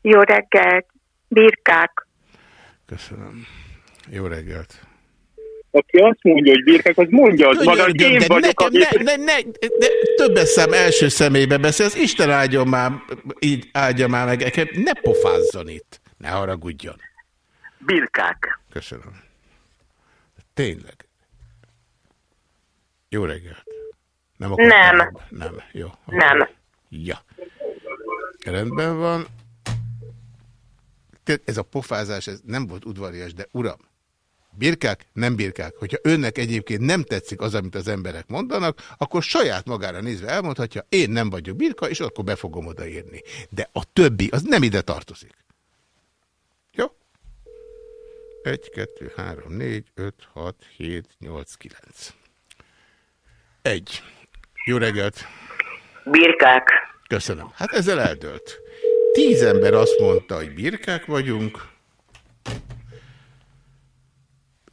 Jó reggelt, birkák. Köszönöm. Jó reggelt! aki azt mondja, hogy birkák, az mondja az maga, hogy én vagyok, nekem aki... ne, ne, ne, de többes szám első személybe beszélsz, Isten áldjon már, így áldja már meg, ne pofázzon itt, ne haragudjon. Birkák. Köszönöm. Tényleg. Jó reggelt. Nem akartam Nem. Nem, jó. Nem. Ja. Rendben van. Te- Ez a pofázás, ez nem volt udvarias, de uram, birkák, nem birkák. Hogyha önnek egyébként nem tetszik az, amit az emberek mondanak, akkor saját magára nézve elmondhatja, én nem vagyok birka, és akkor be fogom odaírni. De a többi, az nem ide tartozik. Jó? 1, 2, 3, 4, 5, 6, 7, 8, 9. 1. Jó reggelt! Birkák. Köszönöm. Hát ezzel eldőlt. Tíz ember azt mondta, hogy birkák vagyunk.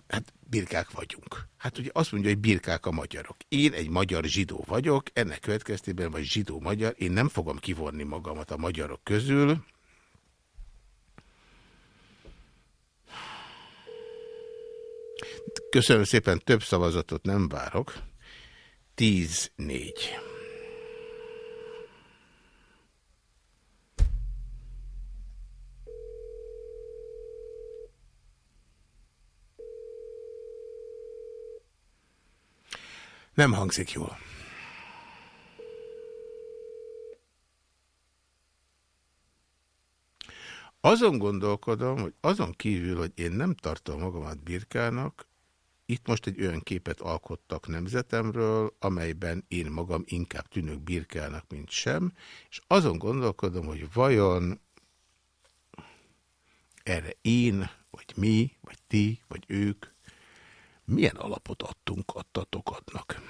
Hát birkák vagyunk. Hát ugye azt mondja, hogy birkák a magyarok. Én egy magyar zsidó vagyok, ennek következtében vagy zsidó-magyar, én nem fogom kivonni magamat a magyarok közül. Köszönöm szépen, több szavazatot nem várok. 10-4. Nem hangzik jól. Azon gondolkodom, hogy azon kívül, hogy én nem tartom magamat birkának, itt most egy olyan képet alkottak nemzetemről, amelyben én magam inkább tűnök birkának, mint sem, és azon gondolkodom, hogy vajon erre én, vagy mi, vagy ti, vagy ők milyen alapot adtunk, adtatok, adnak.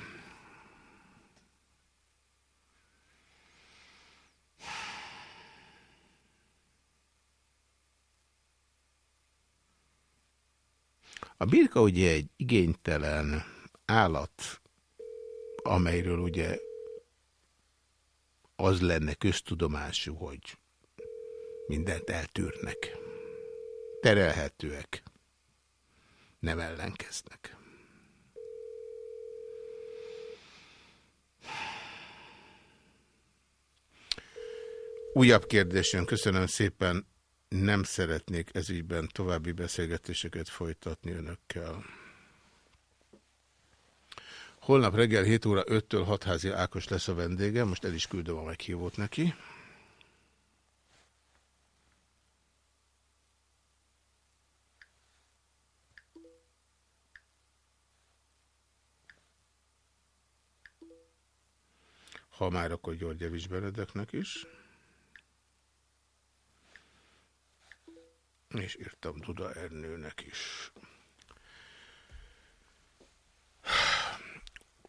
A birka ugye egy igénytelen állat, amelyről ugye az lenne köztudomású, hogy mindent eltűrnek. Terelhetőek. Nem ellenkeznek. Újabb kérdésen köszönöm szépen. Nem szeretnék ezügyben további beszélgetéseket folytatni önökkel. Holnap reggel 7 óra 5-től hatházi Ákos lesz a vendége, most el is küldöm a meghívót neki. Ha már, akkor György Evics Benedeknek is. És írtam Duda Ernőnek is.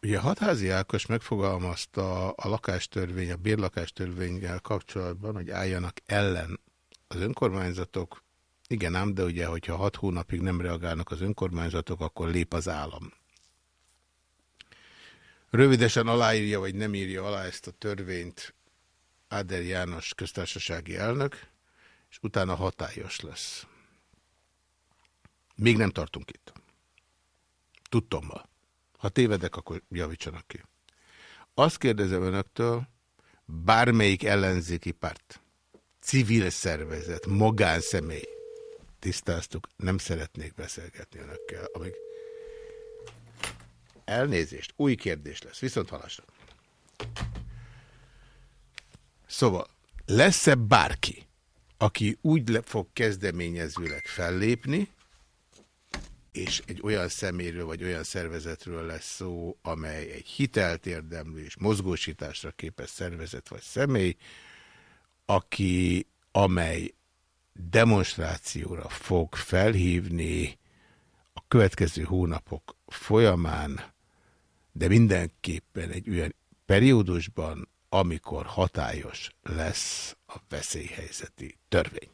Ugye Hatházi Ákos megfogalmazta a lakástörvény, a bérlakástörvényel kapcsolatban, hogy álljanak ellen az önkormányzatok. Igen ám, de ugye, hogyha hat hónapig nem reagálnak az önkormányzatok, akkor lép az állam. Rövidesen aláírja, vagy nem írja alá ezt a törvényt Áder János köztársasági elnök, és utána hatályos lesz. Még nem tartunk itt. Tudtommal. Ha tévedek, akkor javítsanak ki. Azt kérdezem önöktől, bármelyik ellenzéki párt, civil szervezet, magánszemély, tisztáztuk, nem szeretnék beszélgetni önökkel, amíg elnézést, új kérdés lesz, viszont halasra. Szóval, lesz-e bárki, aki úgy le fog kezdeményezőleg fellépni, és egy olyan szeméről vagy olyan szervezetről lesz szó, amely egy hitelt érdemlő és mozgósításra képes szervezet vagy személy, aki, amely demonstrációra fog felhívni a következő hónapok folyamán, de mindenképpen egy olyan periódusban, amikor hatályos lesz a veszélyhelyzeti törvény.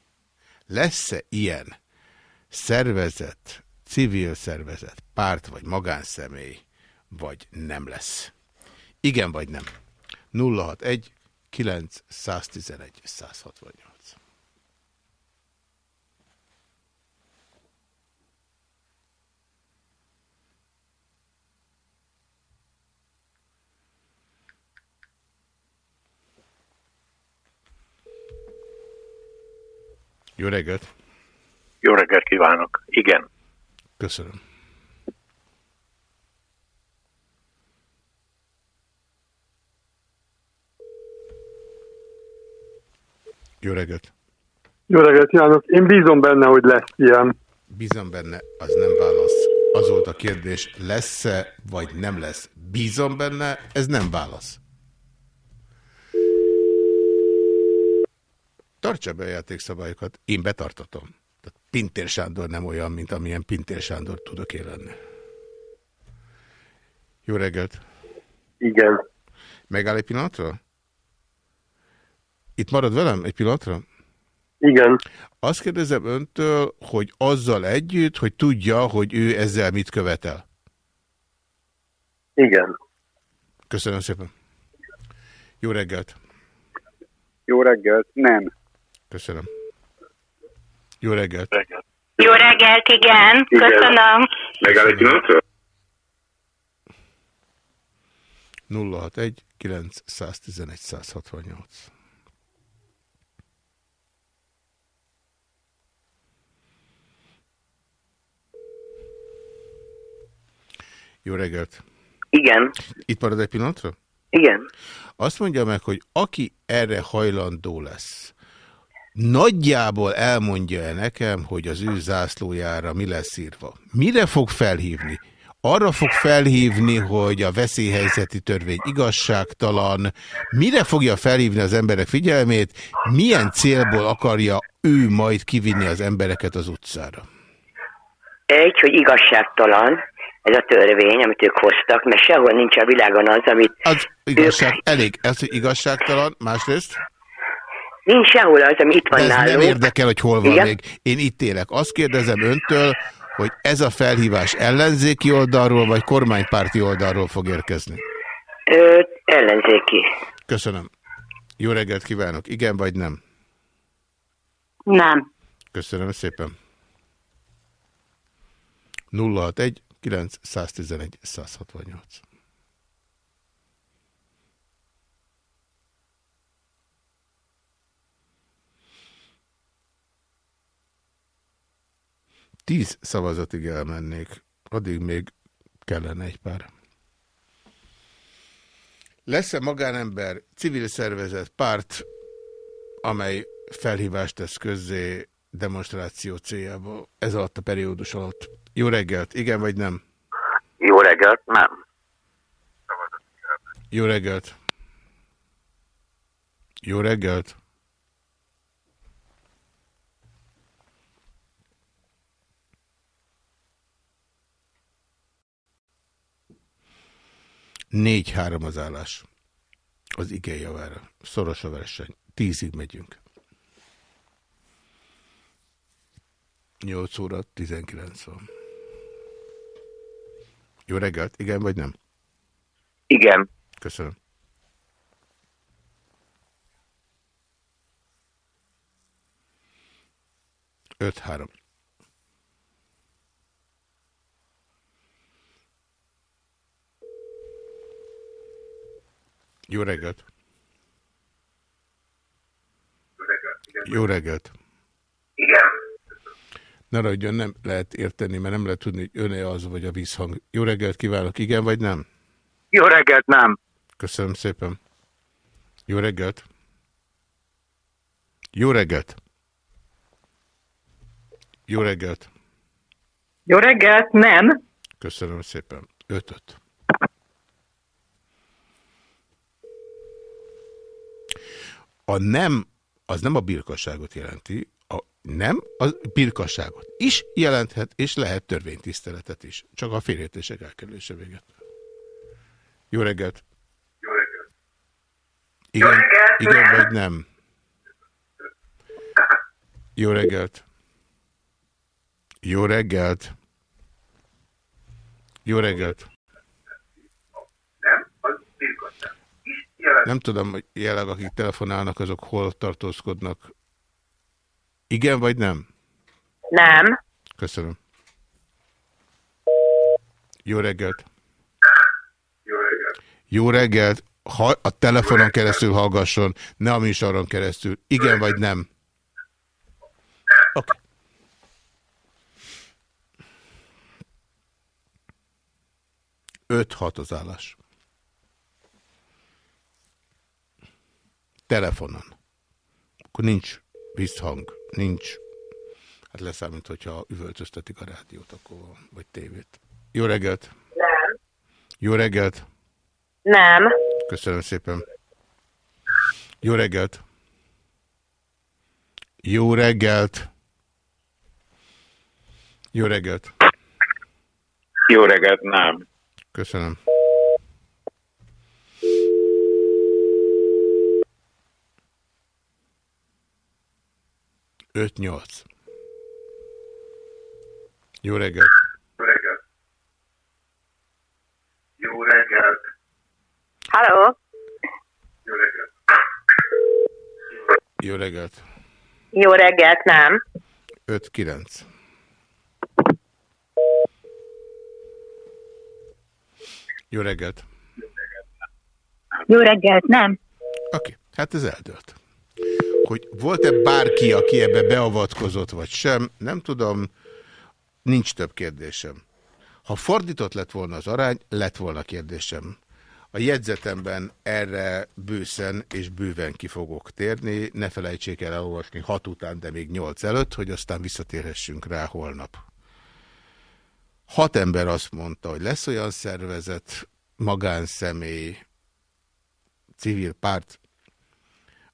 Lesz-e ilyen szervezet, civil szervezet, párt vagy magánszemély, vagy nem lesz? Igen vagy nem? 061 911 168 Jó reggelt! Jó reggelt kívánok. Igen. Köszönöm. Jó reggelt! Jó reggelt kívánok! Én bízom benne, hogy lesz ilyen. Bízom benne, az nem válasz. Az volt a kérdés, lesz-e, vagy nem lesz. Bízom benne, ez nem válasz. Tartsa be a játékszabályokat, én betartatom. Tehát Pintér Sándor nem olyan, mint amilyen Pintér Sándor tudok én lenni. Jó reggelt! Igen. Megáll egy pillanatra? Itt marad velem egy pillanatra? Igen. Azt kérdezem öntől, hogy azzal együtt, hogy tudja, hogy ő ezzel mit követel. Igen. Köszönöm szépen. Jó reggelt. Jó reggelt, nem. Köszönöm. Jó reggelt. Jó reggelt, igen. Igen. Köszönöm. Megáll egy pillanatra? 061 911 168. Jó reggelt. Igen. Itt marad egy pillanatra? Igen. Azt mondja meg, hogy aki erre hajlandó lesz, nagyjából elmondja-e nekem, hogy az ő zászlójára mi lesz írva? Mire fog felhívni? Arra fog felhívni, hogy a veszélyhelyzeti törvény igazságtalan. Mire fogja felhívni az emberek figyelmét? Milyen célból akarja ő majd kivinni az embereket az utcára? Egy, hogy igazságtalan ez a törvény, amit ők hoztak, mert sehol nincs a világon az, amit Az igazság, elég, ez igazságtalan, másrészt? Nincs sehol az, ami itt van ez nálunk. nem érdekel, hogy hol van Igen? még. Én itt élek. Azt kérdezem öntől, hogy ez a felhívás ellenzéki oldalról, vagy kormánypárti oldalról fog érkezni? Ö, ellenzéki. Köszönöm. Jó reggelt kívánok. Igen vagy nem? Nem. Köszönöm szépen. 061 911 168. Tíz szavazatig elmennék, addig még kellene egy pár. Lesz-e magánember, civil szervezet, párt, amely felhívást tesz közzé demonstráció céljából ez alatt a periódus alatt? Jó reggelt, igen vagy nem? Jó reggelt, nem. Jó reggelt. Jó reggelt. Négy-három az állás. Az igen javára. Szoros a verseny. Tízig megyünk. 8 óra 19 van. Jó reggelt, igen vagy nem? Igen. Köszönöm. Öt három. Jó reggelt. Jó reggelt. Igen. Ne ragyjon, nem lehet érteni, mert nem lehet tudni, hogy öne az vagy a vízhang. Jó reggelt kívánok, igen vagy nem? Jó reggelt, nem. Köszönöm szépen. Jó reggelt. Jó reggelt. Jó reggelt. Jó reggelt, nem. Köszönöm szépen. Ötöt. A nem, az nem a birkasságot jelenti, a nem, a birkasságot is jelenthet, és lehet törvénytiszteletet is. Csak a félértések elkerülése véget. Jó reggelt! Jó reggelt! Igen, igen vagy nem? Jó reggelt! Jó reggelt! Jó reggelt! Nem tudom, hogy jelenleg akik telefonálnak, azok hol tartózkodnak. Igen vagy nem? Nem. Köszönöm. Jó reggelt! Jó reggelt! Jó reggelt! Ha a telefonon keresztül hallgasson, ne a műsoron keresztül. Igen vagy nem? Okay. Öt hat az állás. Telefonon. Akkor nincs visszhang, nincs. Hát leszámít, hogyha üvöltöztetik a rádiót, akkor vagy tévét. Jó reggelt! Nem. Jó reggelt! Nem. Köszönöm szépen. Jó reggelt! Jó reggelt! Jó reggelt! Jó reggelt, nem. Köszönöm. Öt nyolc. Jó reggelt! Jó reggelt. Jó reggelt. Halló? Jó reggelt. Jó reggelt! Jó reggelt, nem. Öt kilenc. Jó reggelt! Jó reggelt, nem. Oké, hát ez eldőlt. Hogy volt-e bárki, aki ebbe beavatkozott, vagy sem, nem tudom, nincs több kérdésem. Ha fordított lett volna az arány, lett volna kérdésem. A jegyzetemben erre bőszen és bőven ki fogok térni. Ne felejtsék el elolvasni hat után, de még nyolc előtt, hogy aztán visszatérhessünk rá holnap. Hat ember azt mondta, hogy lesz olyan szervezet, magánszemély, civil párt,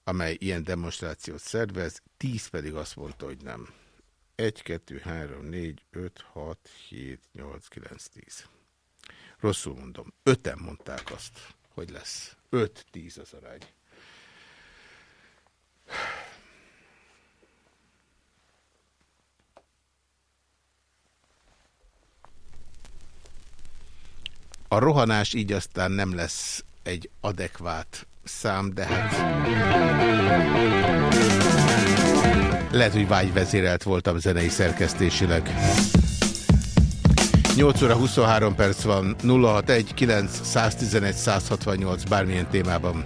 amely ilyen demonstrációt szervez, tíz pedig azt mondta, hogy nem. 1, 2, 3, 4, 5, 6, 7, 8, 9, 10. Rosszul mondom. Öten mondták azt, hogy lesz. 5-10 az arány. A rohanás így aztán nem lesz egy adekvát szám, de hát lehet, hogy vágyvezérelt voltam zenei szerkesztésileg. 8 óra 23 perc van, 061 9 111 168 bármilyen témában.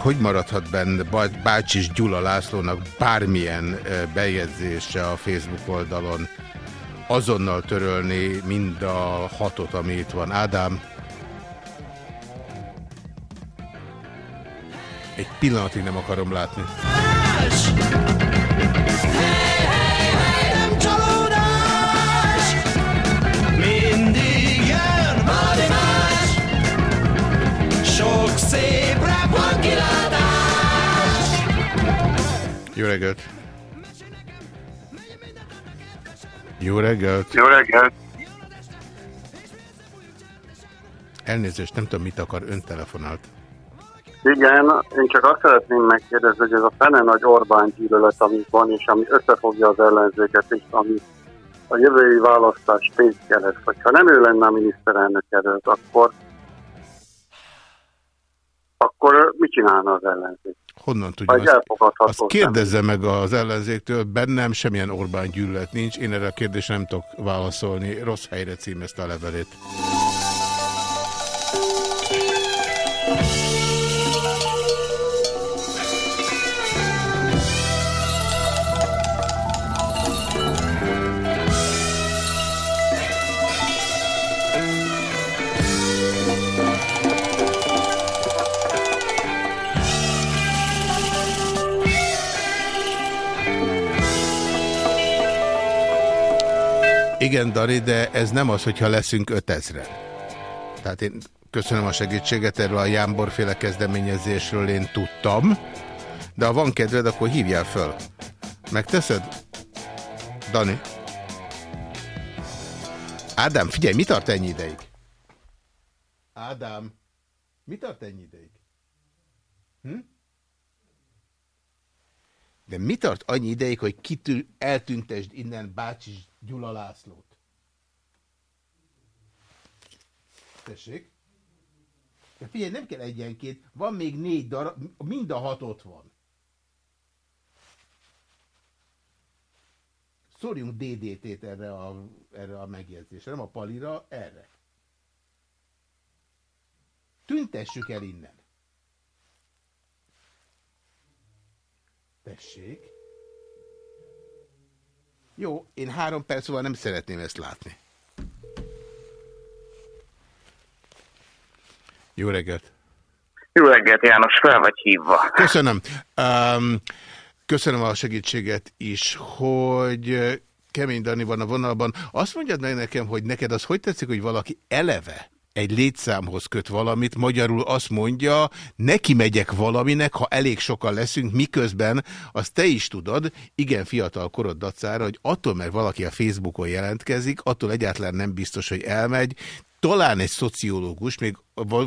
Hogy maradhat benne Bá- Bácsis Gyula Lászlónak bármilyen bejegyzése a Facebook oldalon? Azonnal törölni mind a hatot, ami itt van. Ádám, egy pillanatig nem akarom látni. Reggelt! Jó reggelt! Jó reggelt! Elnézést, nem tudom, mit akar, ön telefonált. Igen, én csak azt szeretném megkérdezni, hogy ez a fene nagy Orbán gyűlölet, ami van, és ami összefogja az ellenzéket, és ami a jövői választás pénzke lesz. Hogyha nem ő lenne a miniszterelnök előtt, akkor, akkor mit csinálna az ellenzék? Honnan tudja? Elfogadható Azt kérdezze meg az ellenzéktől, bennem semmilyen Orbán gyűlölet nincs, én erre a kérdésre nem tudok válaszolni. Rossz helyre címezte a levelét. Igen, Dari, de ez nem az, hogyha leszünk 5000 Tehát én köszönöm a segítséget, erről a Jámbor-féle kezdeményezésről én tudtam, de ha van kedved, akkor hívjál föl. Megteszed? Dani? Ádám, figyelj, mi tart ennyi ideig? Ádám, mi tart ennyi ideig? Hm? De mi tart annyi ideig, hogy kitű, eltüntesd innen Bácsi Gyula Lászlót? Tessék? De figyelj, nem kell egyenként, van még négy darab, mind a hat ott van. Szórjunk DDT-t erre a, erre a megjegyzésre, nem a palira, erre. Tüntessük el innen. Tessék. Jó, én három perc múlva nem szeretném ezt látni. Jó reggelt! Jó reggelt, János, fel vagy hívva. Köszönöm. Um, köszönöm a segítséget is, hogy Kemény Dani van a vonalban. Azt mondjad meg nekem, hogy neked az hogy tetszik, hogy valaki eleve egy létszámhoz köt valamit, magyarul azt mondja, neki megyek valaminek, ha elég sokan leszünk, miközben azt te is tudod, igen fiatal korod dacára, hogy attól, mert valaki a Facebookon jelentkezik, attól egyáltalán nem biztos, hogy elmegy, talán egy szociológus, még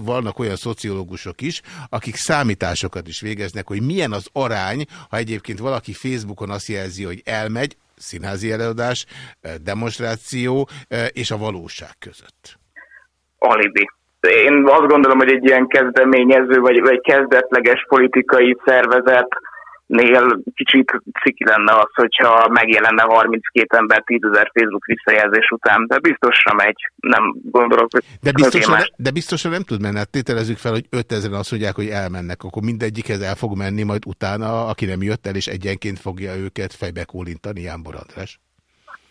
vannak olyan szociológusok is, akik számításokat is végeznek, hogy milyen az arány, ha egyébként valaki Facebookon azt jelzi, hogy elmegy, színházi előadás, demonstráció és a valóság között alibi. Én azt gondolom, hogy egy ilyen kezdeményező, vagy, vagy kezdetleges politikai szervezet nél kicsit ciki lenne az, hogyha megjelenne 32 ember 10 ezer Facebook visszajelzés után, de biztosra megy, nem gondolok, hogy... De biztosan, más... de biztosan nem tud menni, hát tételezzük fel, hogy 5000 azt mondják, hogy elmennek, akkor mindegyikhez el fog menni, majd utána, aki nem jött el, és egyenként fogja őket fejbe kólintani, Jánbor András.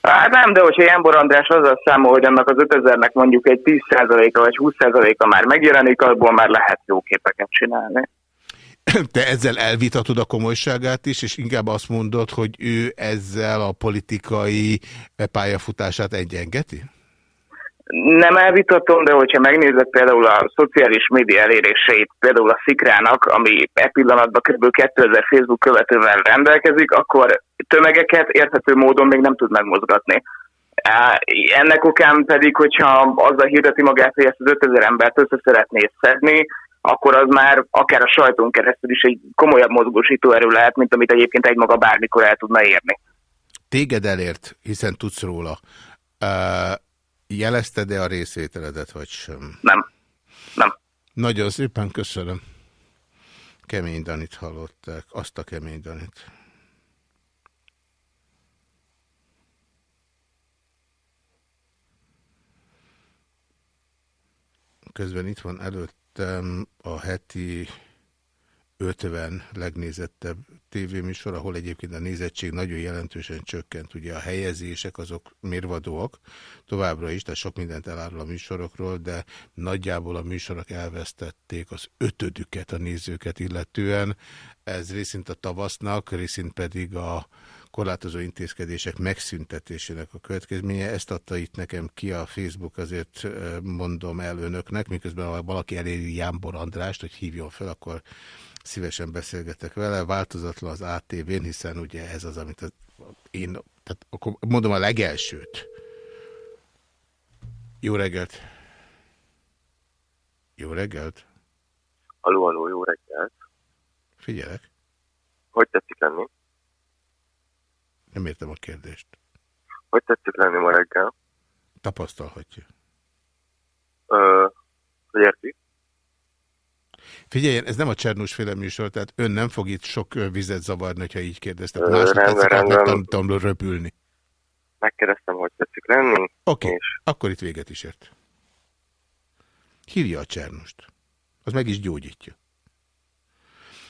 Hát nem, de hogyha Jánbor András azzal számol, hogy annak az 5000-nek mondjuk egy 10%-a vagy 20%-a már megjelenik, abból már lehet jó képeket csinálni. Te ezzel elvitatod a komolyságát is, és inkább azt mondod, hogy ő ezzel a politikai pályafutását egyengeti? Nem elvitatom, de hogyha megnézed például a szociális média eléréseit, például a Szikrának, ami e pillanatban kb. 2000 Facebook követővel rendelkezik, akkor tömegeket érthető módon még nem tud megmozgatni. Ennek okán pedig, hogyha azzal hirdeti magát, hogy ezt az 5000 embert össze szeretné szedni, akkor az már akár a sajton keresztül is egy komolyabb mozgósító erő lehet, mint amit egyébként egymaga bármikor el tudna érni. Téged elért, hiszen tudsz róla. Uh, Jelezted-e a részvételedet, vagy sem? Nem. Nem. Nagyon szépen köszönöm. Kemény Danit hallották. Azt a kemény Danit. Közben itt van előttem a heti 50 legnézettebb tévéműsor, ahol egyébként a nézettség nagyon jelentősen csökkent. Ugye a helyezések azok mérvadóak továbbra is, tehát sok mindent elárul a műsorokról, de nagyjából a műsorok elvesztették az ötödüket a nézőket illetően. Ez részint a tavasznak, részint pedig a korlátozó intézkedések megszüntetésének a következménye. Ezt adta itt nekem ki a Facebook, azért mondom el önöknek, miközben ha valaki eléri Jámbor Andrást, hogy hívjon fel, akkor szívesen beszélgetek vele, változatlan az ATV-n, hiszen ugye ez az, amit az, én, tehát akkor mondom a legelsőt. Jó reggelt! Jó reggelt! Aló, aló, jó reggelt! Figyelek! Hogy tetszik lenni? Nem értem a kérdést. Hogy tetszik lenni ma reggel? Tapasztalhatja. Ö, hogy érti? Figyeljen, ez nem a Csernus féle műsor, tehát ön nem fog itt sok vizet zavarni, hogyha így kérdez. Tehát Ö, másodpercet rendben, át rendben. megtanítom röpülni. Megkérdeztem, hogy tetszik lenni. Oké, okay. akkor itt véget is ért. Hívja a Csernust. Az meg is gyógyítja.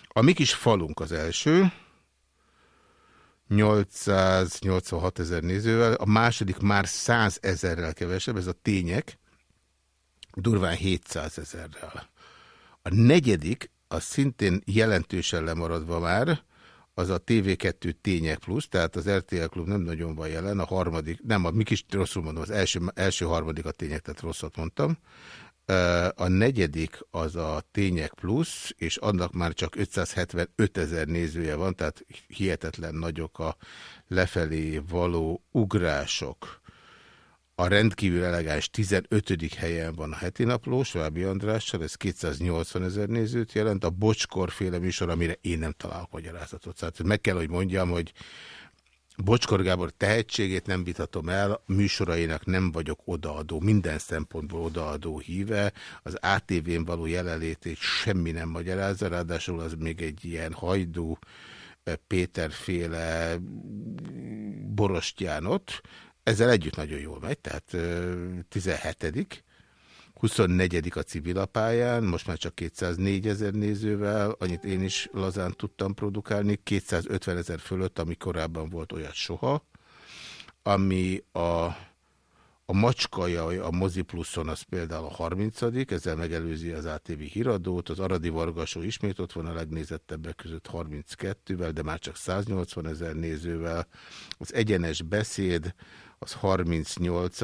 A mi kis falunk az első, 886 ezer nézővel, a második már 100 ezerrel kevesebb, ez a tények, durván 700 ezerrel. A negyedik, az szintén jelentősen lemaradva már, az a TV2 Tények Plusz, tehát az RTL Klub nem nagyon van jelen, a harmadik, nem, a mi kis rosszul mondom, az első, első harmadik a Tények, tehát rosszat mondtam. A negyedik az a Tények Plusz, és annak már csak 575 ezer nézője van, tehát hihetetlen nagyok a lefelé való ugrások. A rendkívül elegáns 15. helyen van a heti napló, Svábi Andrással, ez 280 ezer nézőt jelent. A Bocskor féle műsor, amire én nem találok magyarázatot. Tehát meg kell, hogy mondjam, hogy Bocskor Gábor tehetségét nem vitatom el, műsorainak nem vagyok odaadó, minden szempontból odaadó híve, az ATV-n való jelenlétét semmi nem magyarázza, ráadásul az még egy ilyen hajdú Péterféle borostyánot, ezzel együtt nagyon jól megy, tehát ö, 17 24 a civilapályán, most már csak 204 ezer nézővel, annyit én is lazán tudtam produkálni, 250 ezer fölött, ami korábban volt olyat soha, ami a, a macskaja a Mozi Pluszon az például a 30 ezzel megelőzi az ATV híradót, az Aradi Vargasó ismét ott van a legnézettebbek között 32-vel, de már csak 180 ezer nézővel, az egyenes beszéd az 38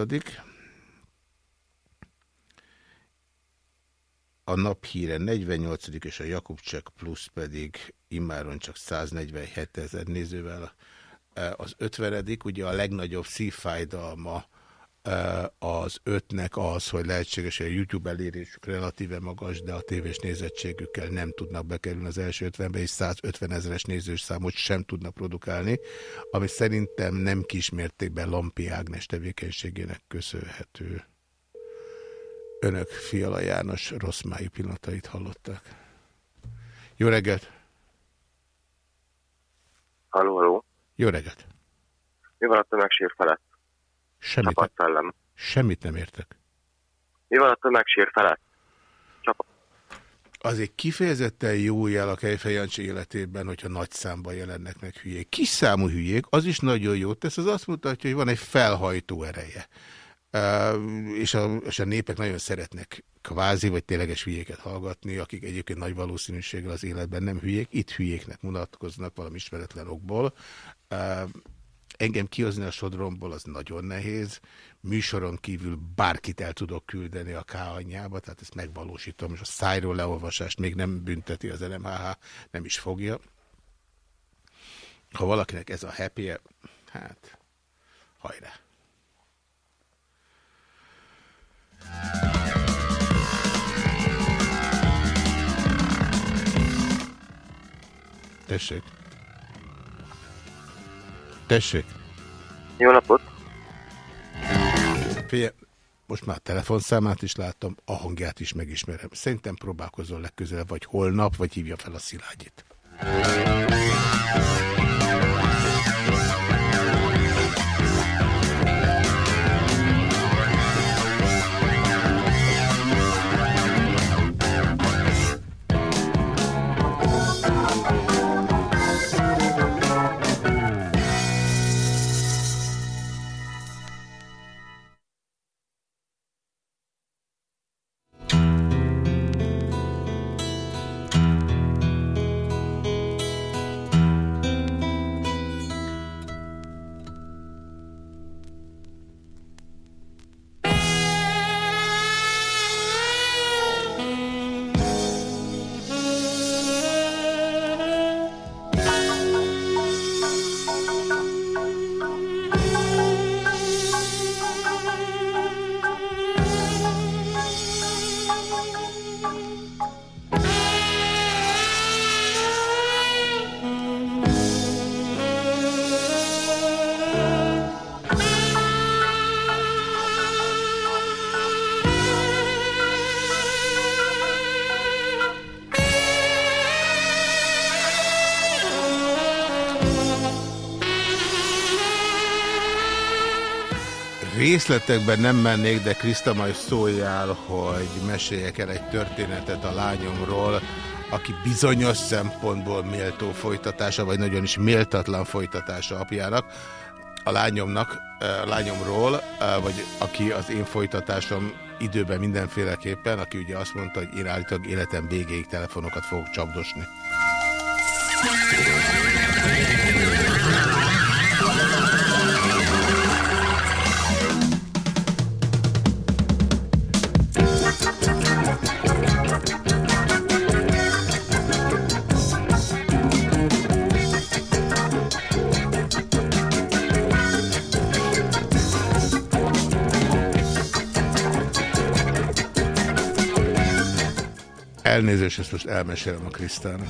a naphíre 48 és a Jakubcsek plusz pedig immáron csak 147 ezer nézővel e, az 50 ugye a legnagyobb szívfájdalma az ötnek az, hogy lehetséges, hogy a YouTube elérésük relatíve magas, de a tévés nézettségükkel nem tudnak bekerülni az első 50-be, és 150 ezeres nézős számot sem tudnak produkálni, ami szerintem nem kismértékben Lampi Ágnes tevékenységének köszönhető. Önök Fiala János rossz májú pillanatait hallották. Jó reggelt! Halló, halló. Jó reggelt! Mi van a tömegsír felett? Semmit, Csapat szellem. semmit nem értek. Mi van a tömegsír felett? Az egy kifejezetten jó jel a Kejfej Jancsi életében, hogyha nagy számban jelennek meg hülyék. Kis számú hülyék, az is nagyon jó tesz, az azt mutatja, hogy van egy felhajtó ereje. Uh, és, a, és a népek nagyon szeretnek kvázi, vagy tényleges hülyéket hallgatni, akik egyébként nagy valószínűséggel az életben nem hülyék, itt hülyéknek mutatkoznak valami ismeretlen okból. Uh, engem kihozni a sodromból az nagyon nehéz. Műsoron kívül bárkit el tudok küldeni a K anyjába, tehát ezt megvalósítom, és a szájról leolvasást még nem bünteti az NMHH, nem is fogja. Ha valakinek ez a happy -e, hát hajrá. Tessék. Tessék. Jó napot! Figyelj, most már a telefonszámát is láttam, a hangját is megismerem. Szerintem próbálkozol legközelebb, vagy holnap, vagy hívja fel a Szilágyit. Részletekben nem mennék, de Kriszta majd szóljál, hogy meséljek el egy történetet a lányomról, aki bizonyos szempontból méltó folytatása, vagy nagyon is méltatlan folytatása apjának, a lányomnak, a lányomról, vagy aki az én folytatásom időben mindenféleképpen, aki ugye azt mondta, hogy én állítólag életem végéig telefonokat fogok csapdosni. Elnézést, ezt most elmesélem a Krisztának.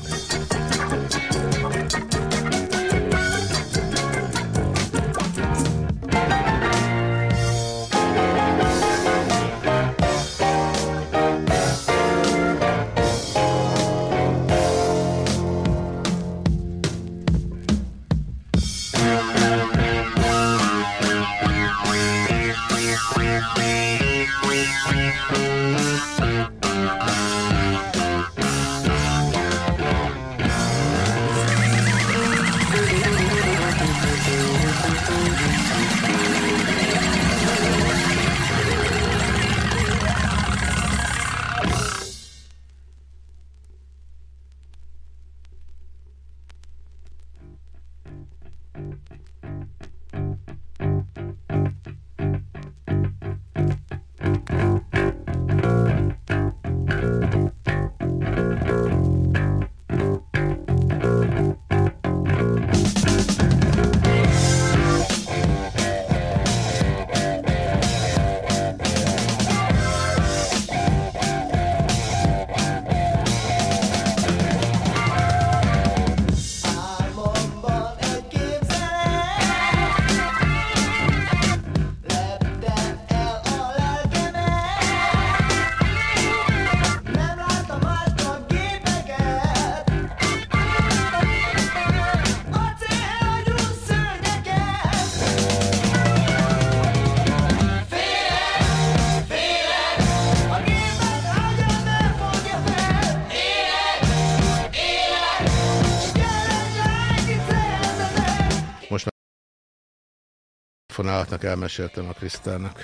Telefonálhatnak, elmeséltem a Krisztának.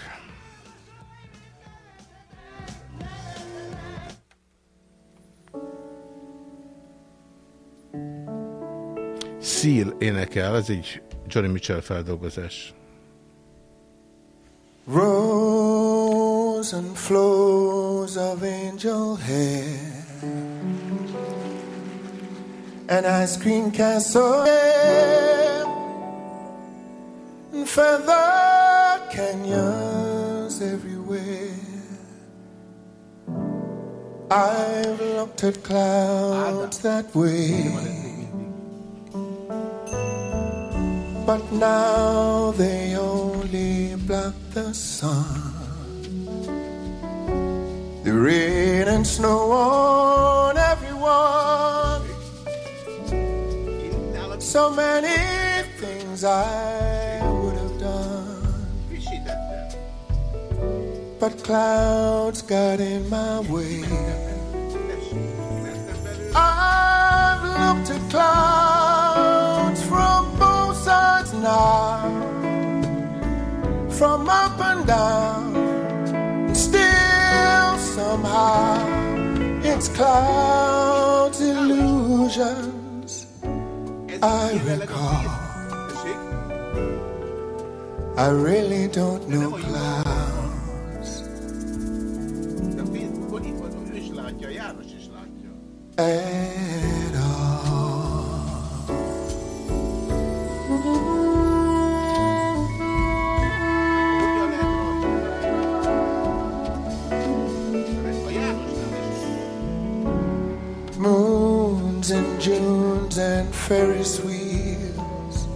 Seal énekel, ez egy Johnny Mitchell feldolgozás. Rows and flows of angel hair, and ice cream castle, feather canyons everywhere. I've looked at clouds that way. But now they only block the sun. The rain and snow on everyone. So many things I But clouds got in my way. I've looked at clouds from both sides now, from up and down, and still somehow it's clouds illusions I recall. I really don't know clouds at all. Moons and Junes and Ferris wheels.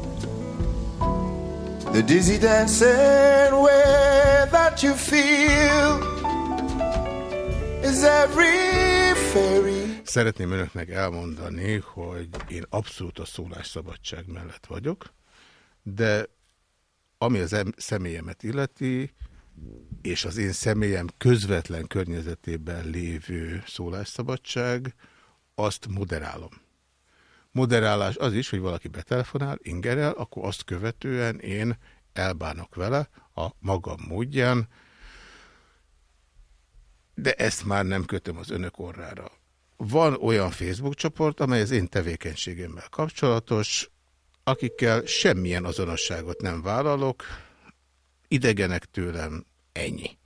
The dizzy dancing way that you feel is every fairy Szeretném önöknek elmondani, hogy én abszolút a szólásszabadság mellett vagyok, de ami az em- személyemet illeti, és az én személyem közvetlen környezetében lévő szólásszabadság, azt moderálom. Moderálás az is, hogy valaki betelefonál, ingerel, akkor azt követően én elbánok vele a magam módján, de ezt már nem kötöm az önök orrára. Van olyan Facebook csoport, amely az én tevékenységemmel kapcsolatos, akikkel semmilyen azonosságot nem vállalok, idegenek tőlem, ennyi.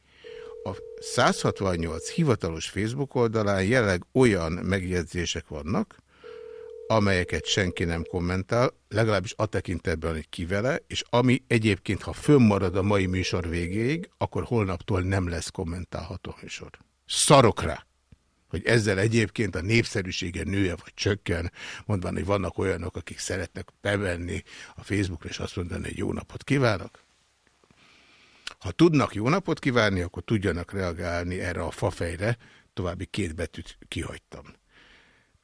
A 168 hivatalos Facebook oldalán jelenleg olyan megjegyzések vannak, amelyeket senki nem kommentál, legalábbis a tekintetben, hogy ki vele, és ami egyébként, ha fönnmarad a mai műsor végéig, akkor holnaptól nem lesz kommentálható műsor. Szarok rá! Hogy ezzel egyébként a népszerűsége nője vagy csökken, mondván, hogy vannak olyanok, akik szeretnek bevenni a Facebookra, és azt mondani, hogy jó napot kívánok. Ha tudnak jó napot kívánni, akkor tudjanak reagálni erre a fafejre, további két betűt kihagytam.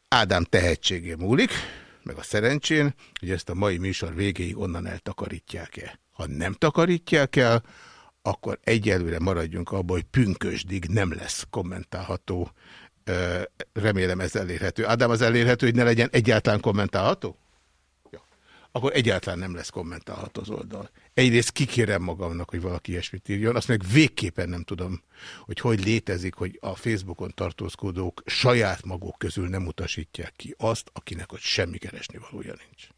Ádám tehetségé múlik, meg a szerencsén, hogy ezt a mai műsor végéig onnan eltakarítják-e. Ha nem takarítják el, akkor egyelőre maradjunk abban, hogy pünkösdig nem lesz kommentálható. Remélem ez elérhető. Ádám, az elérhető, hogy ne legyen egyáltalán kommentálható? Ja. Akkor egyáltalán nem lesz kommentálható az oldal. Egyrészt kikérem magamnak, hogy valaki ilyesmit írjon, azt meg végképpen nem tudom, hogy hogy létezik, hogy a Facebookon tartózkodók saját maguk közül nem utasítják ki azt, akinek ott semmi keresni valója nincs.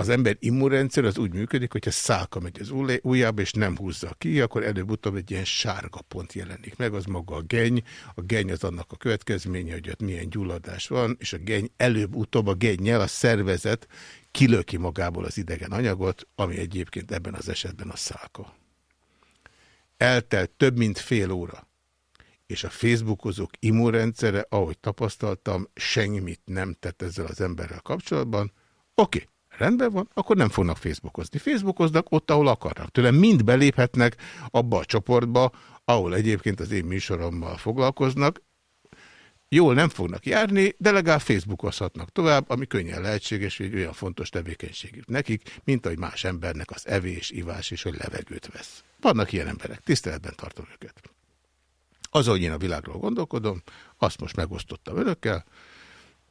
Az ember immunrendszer az úgy működik, hogyha szálka megy az ujj- ujjába, és nem húzza ki, akkor előbb-utóbb egy ilyen sárga pont jelenik meg, az maga a geny. A geny az annak a következménye, hogy ott milyen gyulladás van, és a geny előbb-utóbb a gennyel a szervezet kilöki magából az idegen anyagot, ami egyébként ebben az esetben a szálka. Eltelt több mint fél óra, és a Facebookozók immunrendszere, ahogy tapasztaltam, semmit nem tett ezzel az emberrel kapcsolatban. Oké, okay, rendben van, akkor nem fognak Facebookozni. Facebookoznak ott, ahol akarnak. Tőlem mind beléphetnek abba a csoportba, ahol egyébként az én műsorommal foglalkoznak. Jól nem fognak járni, de legalább Facebookozhatnak tovább, ami könnyen lehetséges, hogy olyan fontos tevékenységük nekik, mint ahogy más embernek az evés, ivás és hogy levegőt vesz. Vannak ilyen emberek, tiszteletben tartom őket. Az, hogy én a világról gondolkodom, azt most megosztottam önökkel.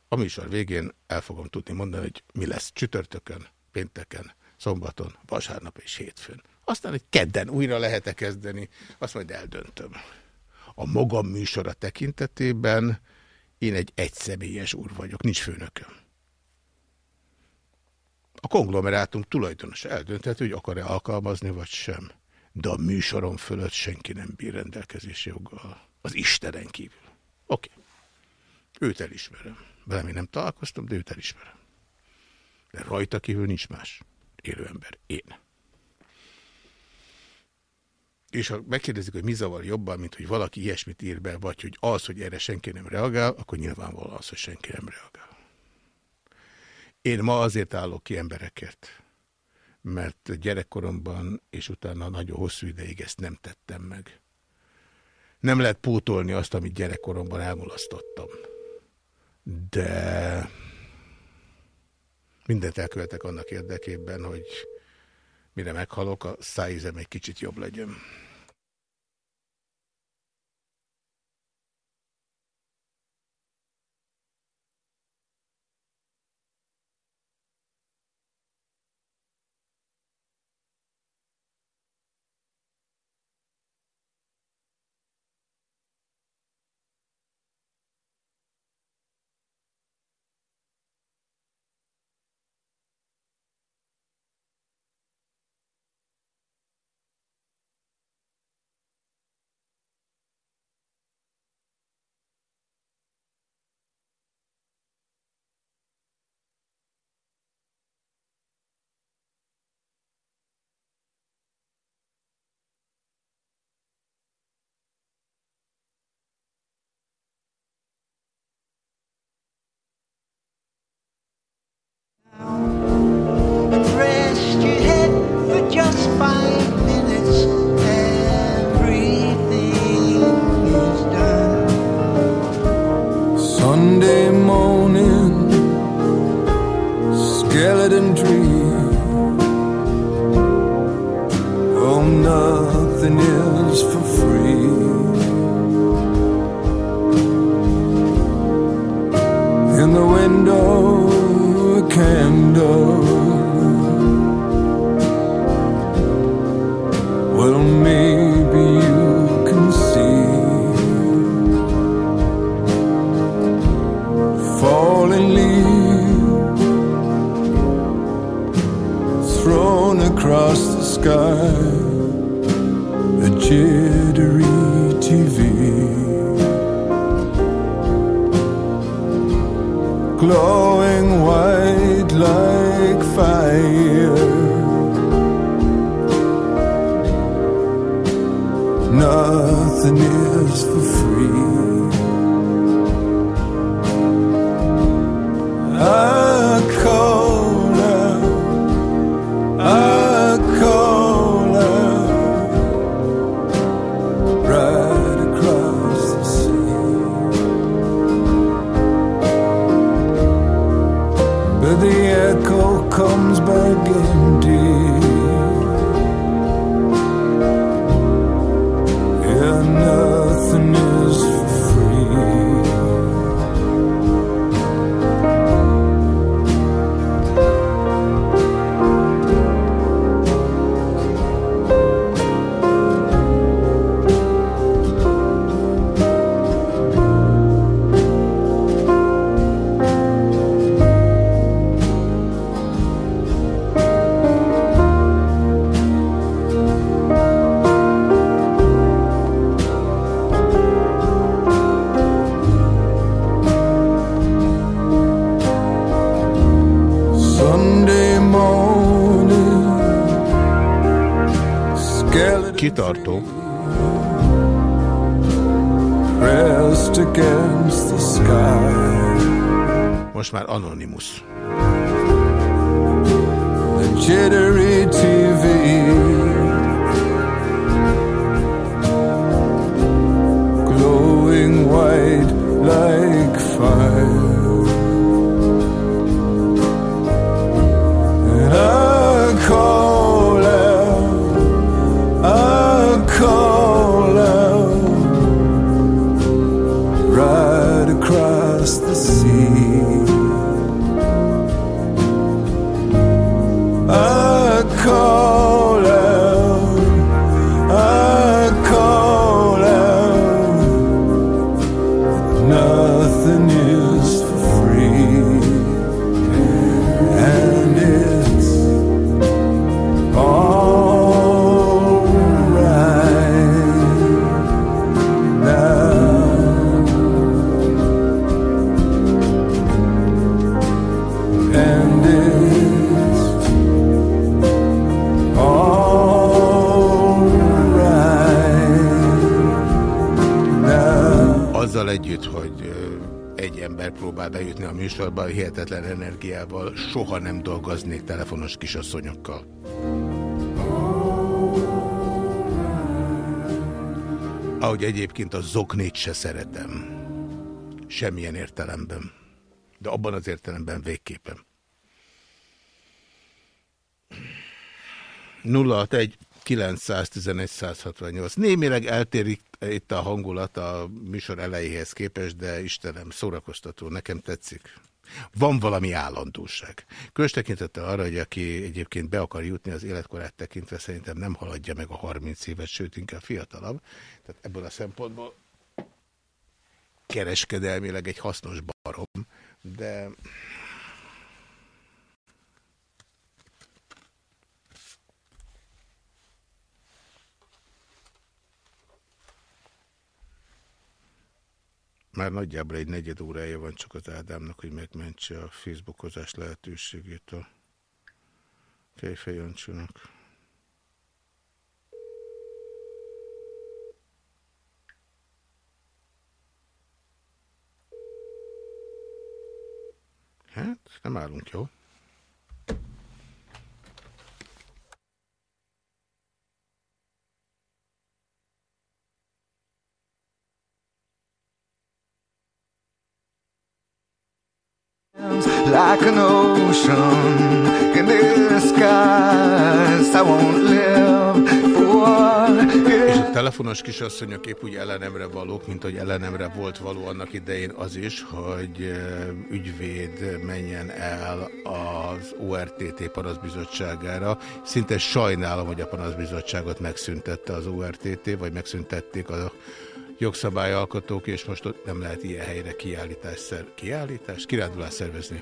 A műsor végén el fogom tudni mondani, hogy mi lesz csütörtökön, pénteken, szombaton, vasárnap és hétfőn. Aztán egy kedden újra lehet -e kezdeni, azt majd eldöntöm. A magam műsora tekintetében én egy egyszemélyes úr vagyok, nincs főnököm. A konglomerátum tulajdonos eldönthető, hogy akar-e alkalmazni, vagy sem. De a műsorom fölött senki nem bír rendelkezési joggal. Az Istenen kívül. Oké. Okay. Őt elismerem. Vele még nem találkoztam, de őt elismerem. De rajta kívül nincs más élő ember. Én. És ha megkérdezik, hogy mi zavar jobban, mint hogy valaki ilyesmit ír be, vagy hogy az, hogy erre senki nem reagál, akkor nyilvánvaló az, hogy senki nem reagál. Én ma azért állok ki embereket, mert gyerekkoromban és utána nagyon hosszú ideig ezt nem tettem meg. Nem lehet pótolni azt, amit gyerekkoromban elmulasztottam. De mindent elkövetek annak érdekében, hogy mire meghalok, a szájízem egy kicsit jobb legyen. Dolgoznék telefonos kisasszonyokkal. Ahogy egyébként a zoknét se szeretem. Semmilyen értelemben. De abban az értelemben végképpen. 061 911 168. Némileg eltérik itt a hangulat a műsor elejéhez képest, de Istenem, szórakoztató, nekem tetszik. Van valami állandóság. Különös tekintettel arra, hogy aki egyébként be akar jutni az életkorát tekintve, szerintem nem haladja meg a 30 évet, sőt inkább fiatalabb. Tehát ebből a szempontból kereskedelmileg egy hasznos barom, de Már nagyjából egy negyed órája van csak az Ádámnak, hogy megmentse a Facebookozás lehetőségét a Kejfej Jancsinak. Hát, nem állunk jó. Like live for telefonos kisasszonyok épp úgy ellenemre valók, mint hogy ellenemre volt való annak idején az is, hogy ügyvéd menjen el az ORTT panaszbizottságára. Szinte sajnálom, hogy a panaszbizottságot megszüntette az ORTT, vagy megszüntették a jogszabályalkotók, és most ott nem lehet ilyen helyre kiállítás, szer kiállítás, kirándulás szervezni.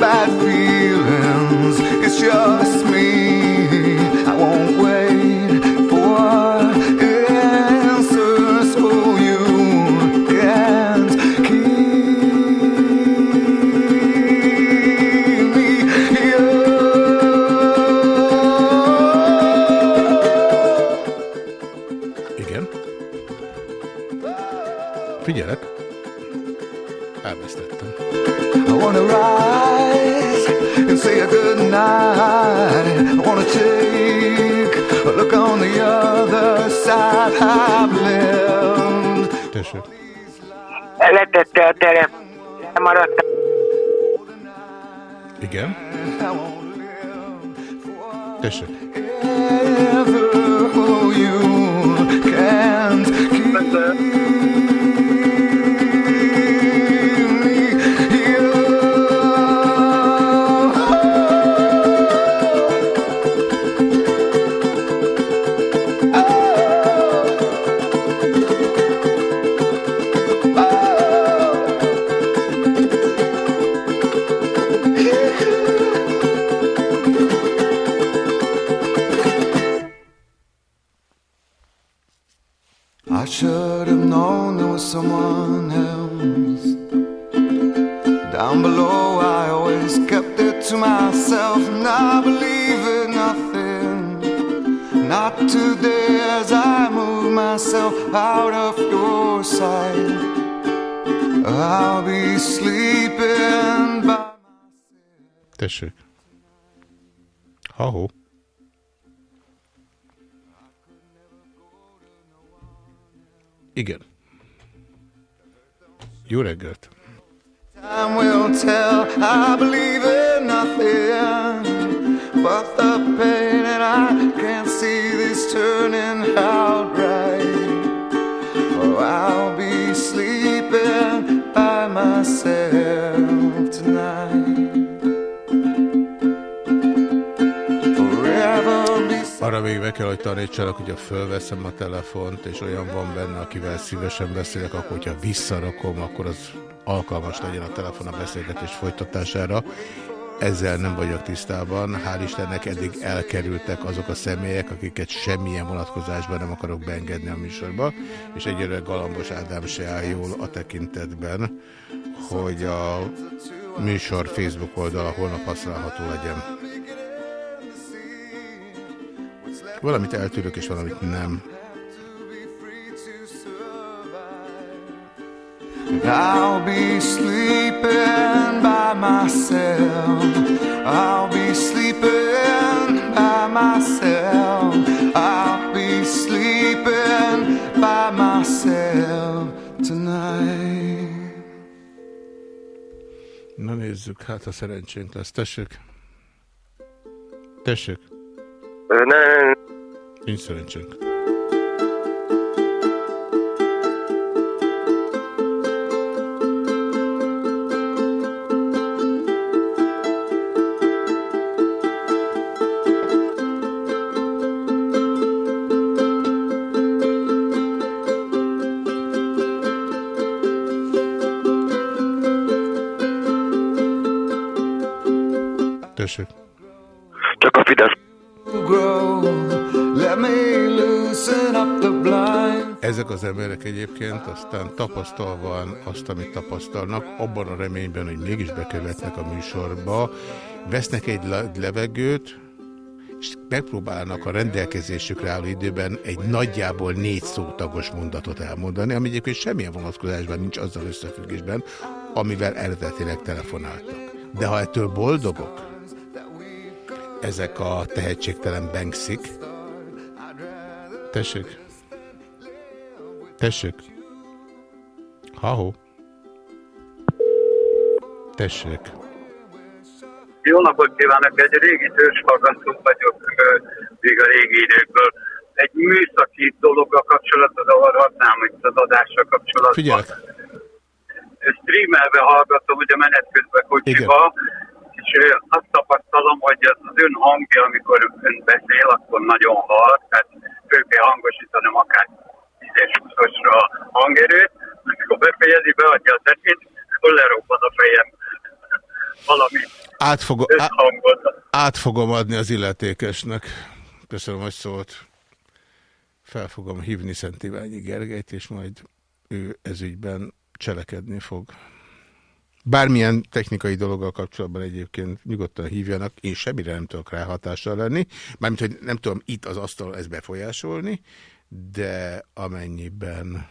bad feelings. It's just me. Tessék. Letette a terem. Nem maradt. Igen. Tessék. Ever Jó reggelt. Time will tell. I believe in nothing but the pain, and I can't see this turning out Arra még meg kell, hogy tanítsanak, hogyha fölveszem a telefont, és olyan van benne, akivel szívesen beszélek, akkor hogyha visszarakom, akkor az alkalmas legyen a telefon a beszélgetés folytatására. Ezzel nem vagyok tisztában. Hál' Istennek eddig elkerültek azok a személyek, akiket semmilyen vonatkozásban nem akarok beengedni a műsorba, és egyelőre Galambos Ádám se áll jól a tekintetben, hogy a műsor Facebook oldala holnap használható legyen. Valamit eltűrök, és valamit nem. I'll be sleeping by myself. I'll be sleeping by myself. I'll be sleeping by myself tonight. Na nézzük, hát a szerencsénk lesz. Tessék. Tessék. Nem, Nincs szerencsénk. Tessék. Az emberek egyébként aztán tapasztalva azt, amit tapasztalnak, abban a reményben, hogy mégis bekerülhetnek a műsorba, vesznek egy le- levegőt, és megpróbálnak a rendelkezésükre álló időben egy nagyjából négy szótagos mondatot elmondani, ami egyébként semmilyen vonatkozásban nincs azzal összefüggésben, amivel eredetileg telefonáltak. De ha ettől boldogok, ezek a tehetségtelen bankszik, tessék, tessék, Ha-ho. Tessék. Jó napot kívánok! Egy régi törzshallgató vagyok, még a régi időkből. Egy műszaki dologgal kapcsolatban zavarhatnám itt az adással kapcsolatban. Figyelek. Streamelve hallgatom, ugye menet közben kocsiba, és azt tapasztalom, hogy az az ön hangja, amikor ön beszél, akkor nagyon hal, tehát föl kell hangosítanom akár 10-20-osra a hangerőt, amikor befejezi, beadja a zetét, akkor lerobban a fejem valami Át, á, összhangot. át fogom adni az illetékesnek. Köszönöm, hogy szólt. Fel fogom hívni Szent Iványi Gergelyt, és majd ő ezügyben cselekedni fog. Bármilyen technikai dologgal kapcsolatban egyébként nyugodtan hívjanak, én semmire nem tudok rá hatással lenni, mármint, hogy nem tudom itt az asztalon ezt befolyásolni, de amennyiben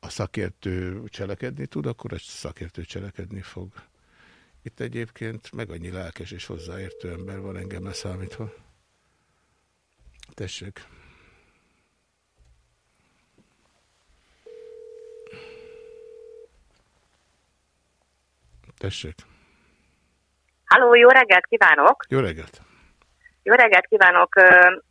a szakértő cselekedni tud, akkor a szakértő cselekedni fog. Itt egyébként meg annyi lelkes és hozzáértő ember van engem leszámítva. Tessék. Tessék. Halló, jó reggelt kívánok! Jó reggelt. Jó reggelt kívánok!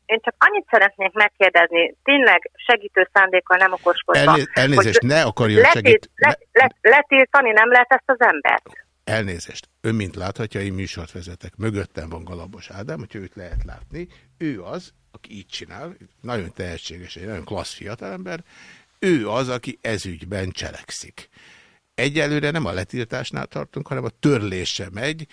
Én csak annyit szeretnék megkérdezni, tényleg segítő szándékal nem okoskodva. Elné elnézést, hogy ne akarjon letilt- segít... le- le- Letiltani nem lehet ezt az embert? Elnézést. Ön, mint láthatja, én műsort vezetek. Mögöttem van Galambos Ádám, hogyha őt lehet látni. Ő az, aki így csinál, nagyon tehetséges, egy nagyon klassz fiatalember, ő az, aki ezügyben cselekszik. Egyelőre nem a letiltásnál tartunk, hanem a törlése megy.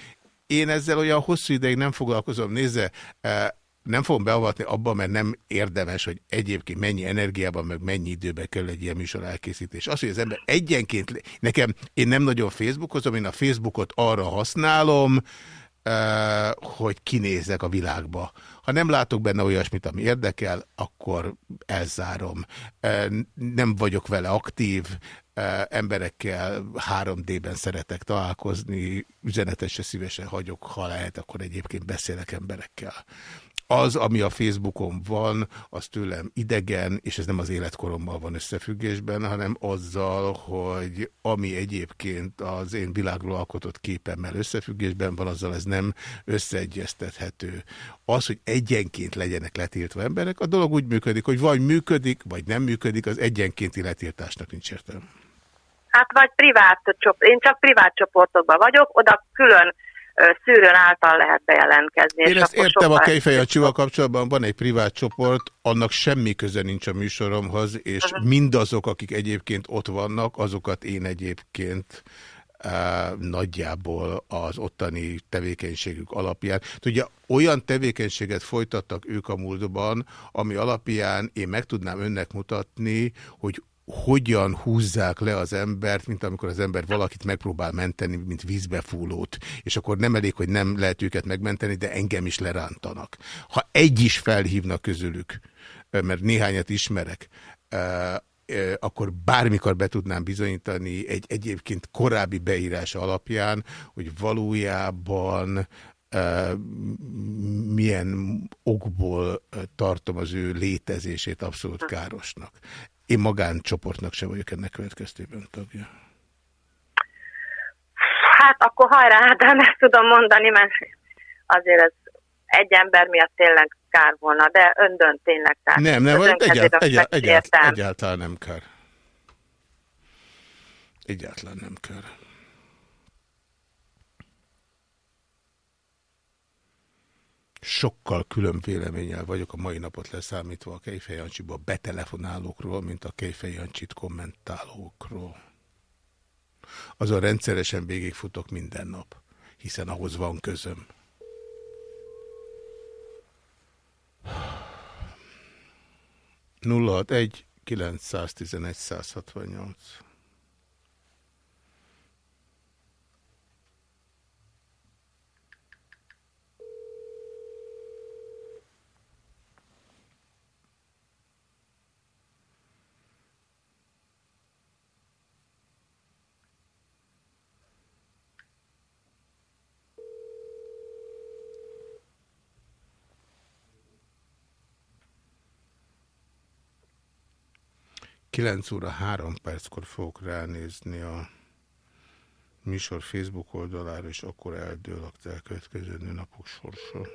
Én ezzel olyan hosszú ideig nem foglalkozom. Nézze, eh, nem fogom beavatni abba, mert nem érdemes, hogy egyébként mennyi energiában, meg mennyi időbe kell egy ilyen műsor elkészítés. Az, hogy az ember egyenként, nekem, én nem nagyon Facebookozom, én a Facebookot arra használom, eh, hogy kinézek a világba. Ha nem látok benne olyasmit, ami érdekel, akkor elzárom. Eh, Nem vagyok vele aktív, emberekkel 3D-ben szeretek találkozni, üzenetet se szívesen hagyok, ha lehet, akkor egyébként beszélek emberekkel. Az, ami a Facebookon van, az tőlem idegen, és ez nem az életkorommal van összefüggésben, hanem azzal, hogy ami egyébként az én világról alkotott képemmel összefüggésben van, azzal ez nem összeegyeztethető. Az, hogy egyenként legyenek letiltva emberek, a dolog úgy működik, hogy vagy működik, vagy nem működik, az egyenkénti letiltásnak nincs értelme. Hát vagy privát csoport, én csak privát csoportokban vagyok, oda külön szűrőn által lehet bejelentkezni. Én és ezt értem a sokkal- Kejfejacsival kapcsolatban, van egy privát csoport, annak semmi köze nincs a műsoromhoz, és Mhm. mindazok, akik egyébként ott vannak, azokat én egyébként nagyjából az ottani tevékenységük alapján. Tudja, olyan tevékenységet folytattak ők a múltban, ami alapján én meg tudnám önnek mutatni, hogy hogyan húzzák le az embert, mint amikor az ember valakit megpróbál menteni, mint vízbefúlót, és akkor nem elég, hogy nem lehet őket megmenteni, de engem is lerántanak. Ha egy is felhívnak közülük, mert néhányat ismerek, akkor bármikor be tudnám bizonyítani egy egyébként korábbi beírás alapján, hogy valójában milyen okból tartom az ő létezését abszolút károsnak. Én magáncsoportnak sem vagyok ennek következtében tagja. Hát akkor hajrá, Ádám, ezt tudom mondani, mert azért ez egy ember miatt tényleg kár volna, de ön dönt tényleg. Tehát Nem, nem, egyált, egyált, egyált, egyáltalán nem kár. Egyáltalán nem kár. Sokkal külön véleménnyel vagyok a mai napot leszámítva a Kejfej Jancsiba betelefonálókról, mint a Kejfej Jancsit kommentálókról. Azon rendszeresen végigfutok minden nap, hiszen ahhoz van közöm. nulla egy 911 168. 9 óra 3 perckor fogok ránézni a műsor Facebook oldalára, és akkor eldől a elkövetkező napok sorsa.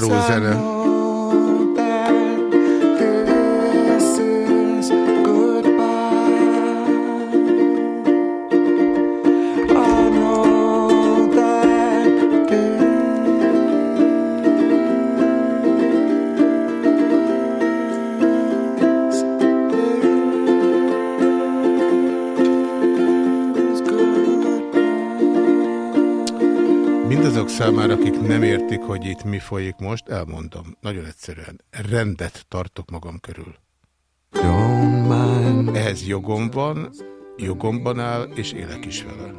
Záró. Értik, hogy itt mi folyik most, elmondom. Nagyon egyszerűen. Rendet tartok magam körül. Ehhez jogom van, jogomban áll, és élek is vele.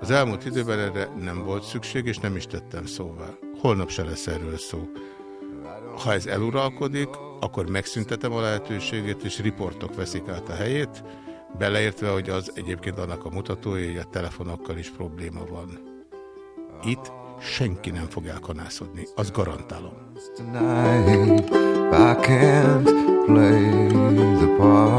Az elmúlt időben erre nem volt szükség, és nem is tettem szóvá. Holnap se lesz erről szó. Ha ez eluralkodik, akkor megszüntetem a lehetőségét, és riportok veszik át a helyét, beleértve, hogy az egyébként annak a mutatója, hogy a telefonokkal is probléma van. Itt senki nem fog elkanászodni, azt garantálom. tonight. I can't play the part.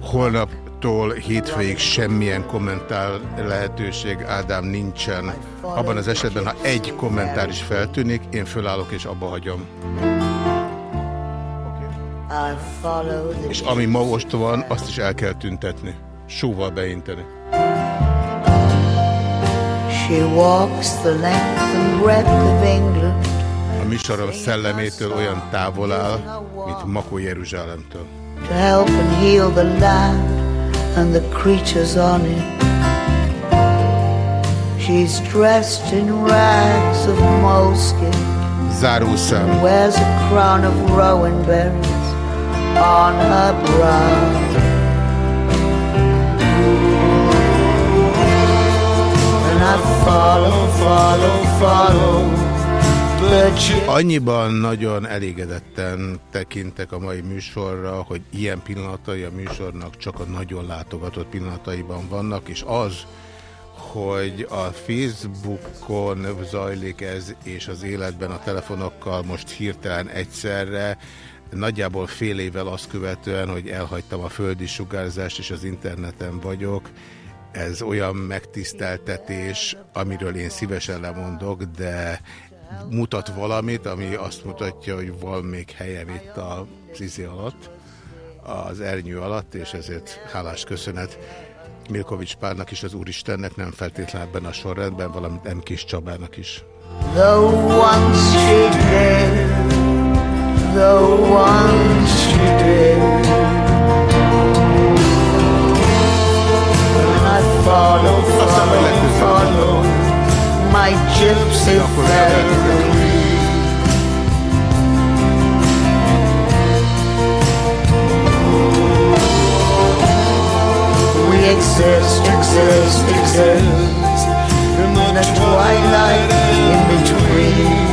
Holnaptól hétfőig semmilyen kommentár lehetőség, Ádám, nincsen. Abban az esetben, ha egy kommentár is feltűnik, én fölállok és abba hagyom. És ami ma most van, azt is el kell tüntetni. Sóval beinteni. She walks the length and breadth of England. A műsorom szellemétől olyan távol áll, mint Makó Jeruzsálemtől. to help and heal the land and the creatures on it. She's dressed in rags of moleskin, Zárószám. wears a crown of rowan berries on her brow. Annyiban nagyon elégedetten tekintek a mai műsorra, hogy ilyen pillanatai a műsornak csak a nagyon látogatott pillanataiban vannak, és az, hogy a Facebookon zajlik ez, és az életben a telefonokkal most hirtelen egyszerre, nagyjából fél évvel azt követően, hogy elhagytam a földi sugárzást, és az interneten vagyok, ez olyan megtiszteltetés, amiről én szívesen lemondok, de mutat valamit, ami azt mutatja, hogy van még helyem itt az izé alatt, az ernyő alatt, és ezért hálás köszönet Milkovics Párnak is, az Úristennek, nem feltétlenül ebben a sorrendben, valamint M. Kis Csabának is. The ones she did, the ones she did. I follow, follow, follow my gypsy family. We exist, exist, exist in the twilight in between.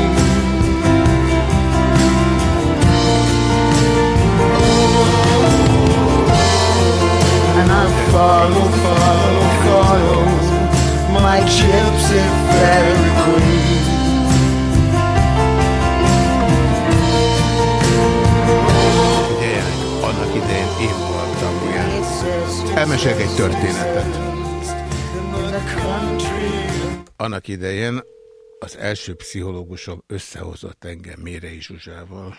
And I follow, follow, follow my gypsy fairy queen. Idején én voltam ilyen. Elmesélek egy történetet. Annak idején az első pszichológusom összehozott engem Mérei Zsuzsával.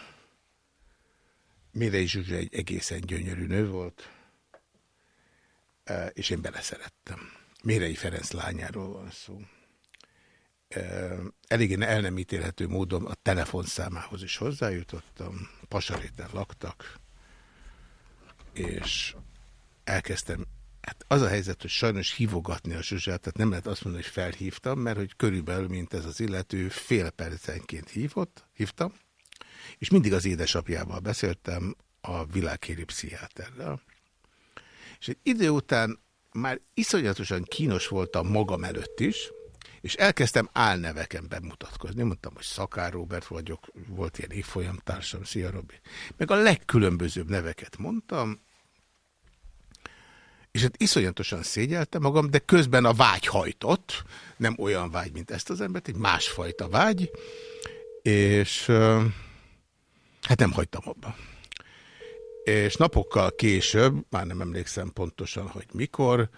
Mérei Zsuzsa egy egészen gyönyörű nő volt, e, és én beleszerettem. Mérei Ferenc lányáról van szó. Eléggé el nem ítélhető módon a telefonszámához is hozzájutottam, Pasaréten laktak, és elkezdtem Hát az a helyzet, hogy sajnos hívogatni a Zsuzsát, tehát nem lehet azt mondani, hogy felhívtam, mert hogy körülbelül, mint ez az illető, fél percenként hívott, hívtam, és mindig az édesapjával beszéltem, a világhírű pszichiáterrel. És egy idő után már iszonyatosan kínos voltam magam előtt is, és elkezdtem álneveken bemutatkozni. Mondtam, hogy Szakár Robert vagyok, volt ilyen évfolyamtársam, szia Robi. Meg a legkülönbözőbb neveket mondtam, és hát iszonyatosan szégyeltem magam, de közben a vágy hajtott, nem olyan vágy, mint ezt az embert, egy másfajta vágy, és hát nem hagytam abba. És napokkal később, már nem emlékszem pontosan, hogy mikor,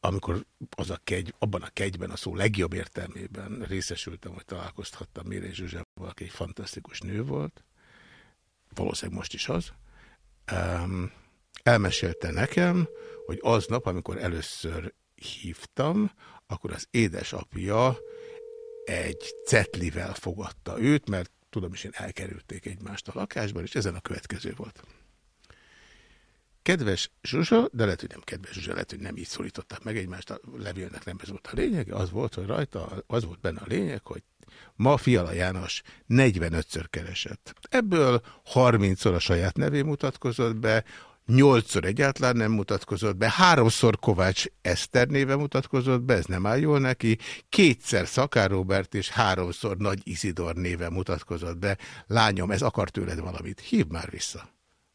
amikor az a kegy, abban a kegyben, a szó legjobb értelmében részesültem, hogy találkozhattam Méré Zsuzsával, aki egy fantasztikus nő volt, valószínűleg most is az, elmesélte nekem, hogy aznap, amikor először hívtam, akkor az édesapja egy cetlivel fogadta őt, mert tudom is, én elkerülték egymást a lakásban, és ezen a következő volt. Kedves Zsuzsa, de lehet, hogy nem kedves Zsuzsa, lehet, hogy nem így szólították meg egymást, a levélnek nem ez volt a lényeg, az volt, hogy rajta, az volt benne a lényeg, hogy ma Fiala János 45-ször keresett. Ebből 30-szor a saját nevé mutatkozott be, nyolcszor egyáltalán nem mutatkozott be, háromszor Kovács Eszter néve mutatkozott be, ez nem áll jól neki, kétszer Szakár Robert és háromszor Nagy Izidor néve mutatkozott be. Lányom, ez akar tőled valamit, hív már vissza.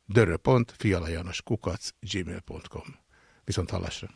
Dörö.fialajanoskukac gmail.com Viszont hallásra.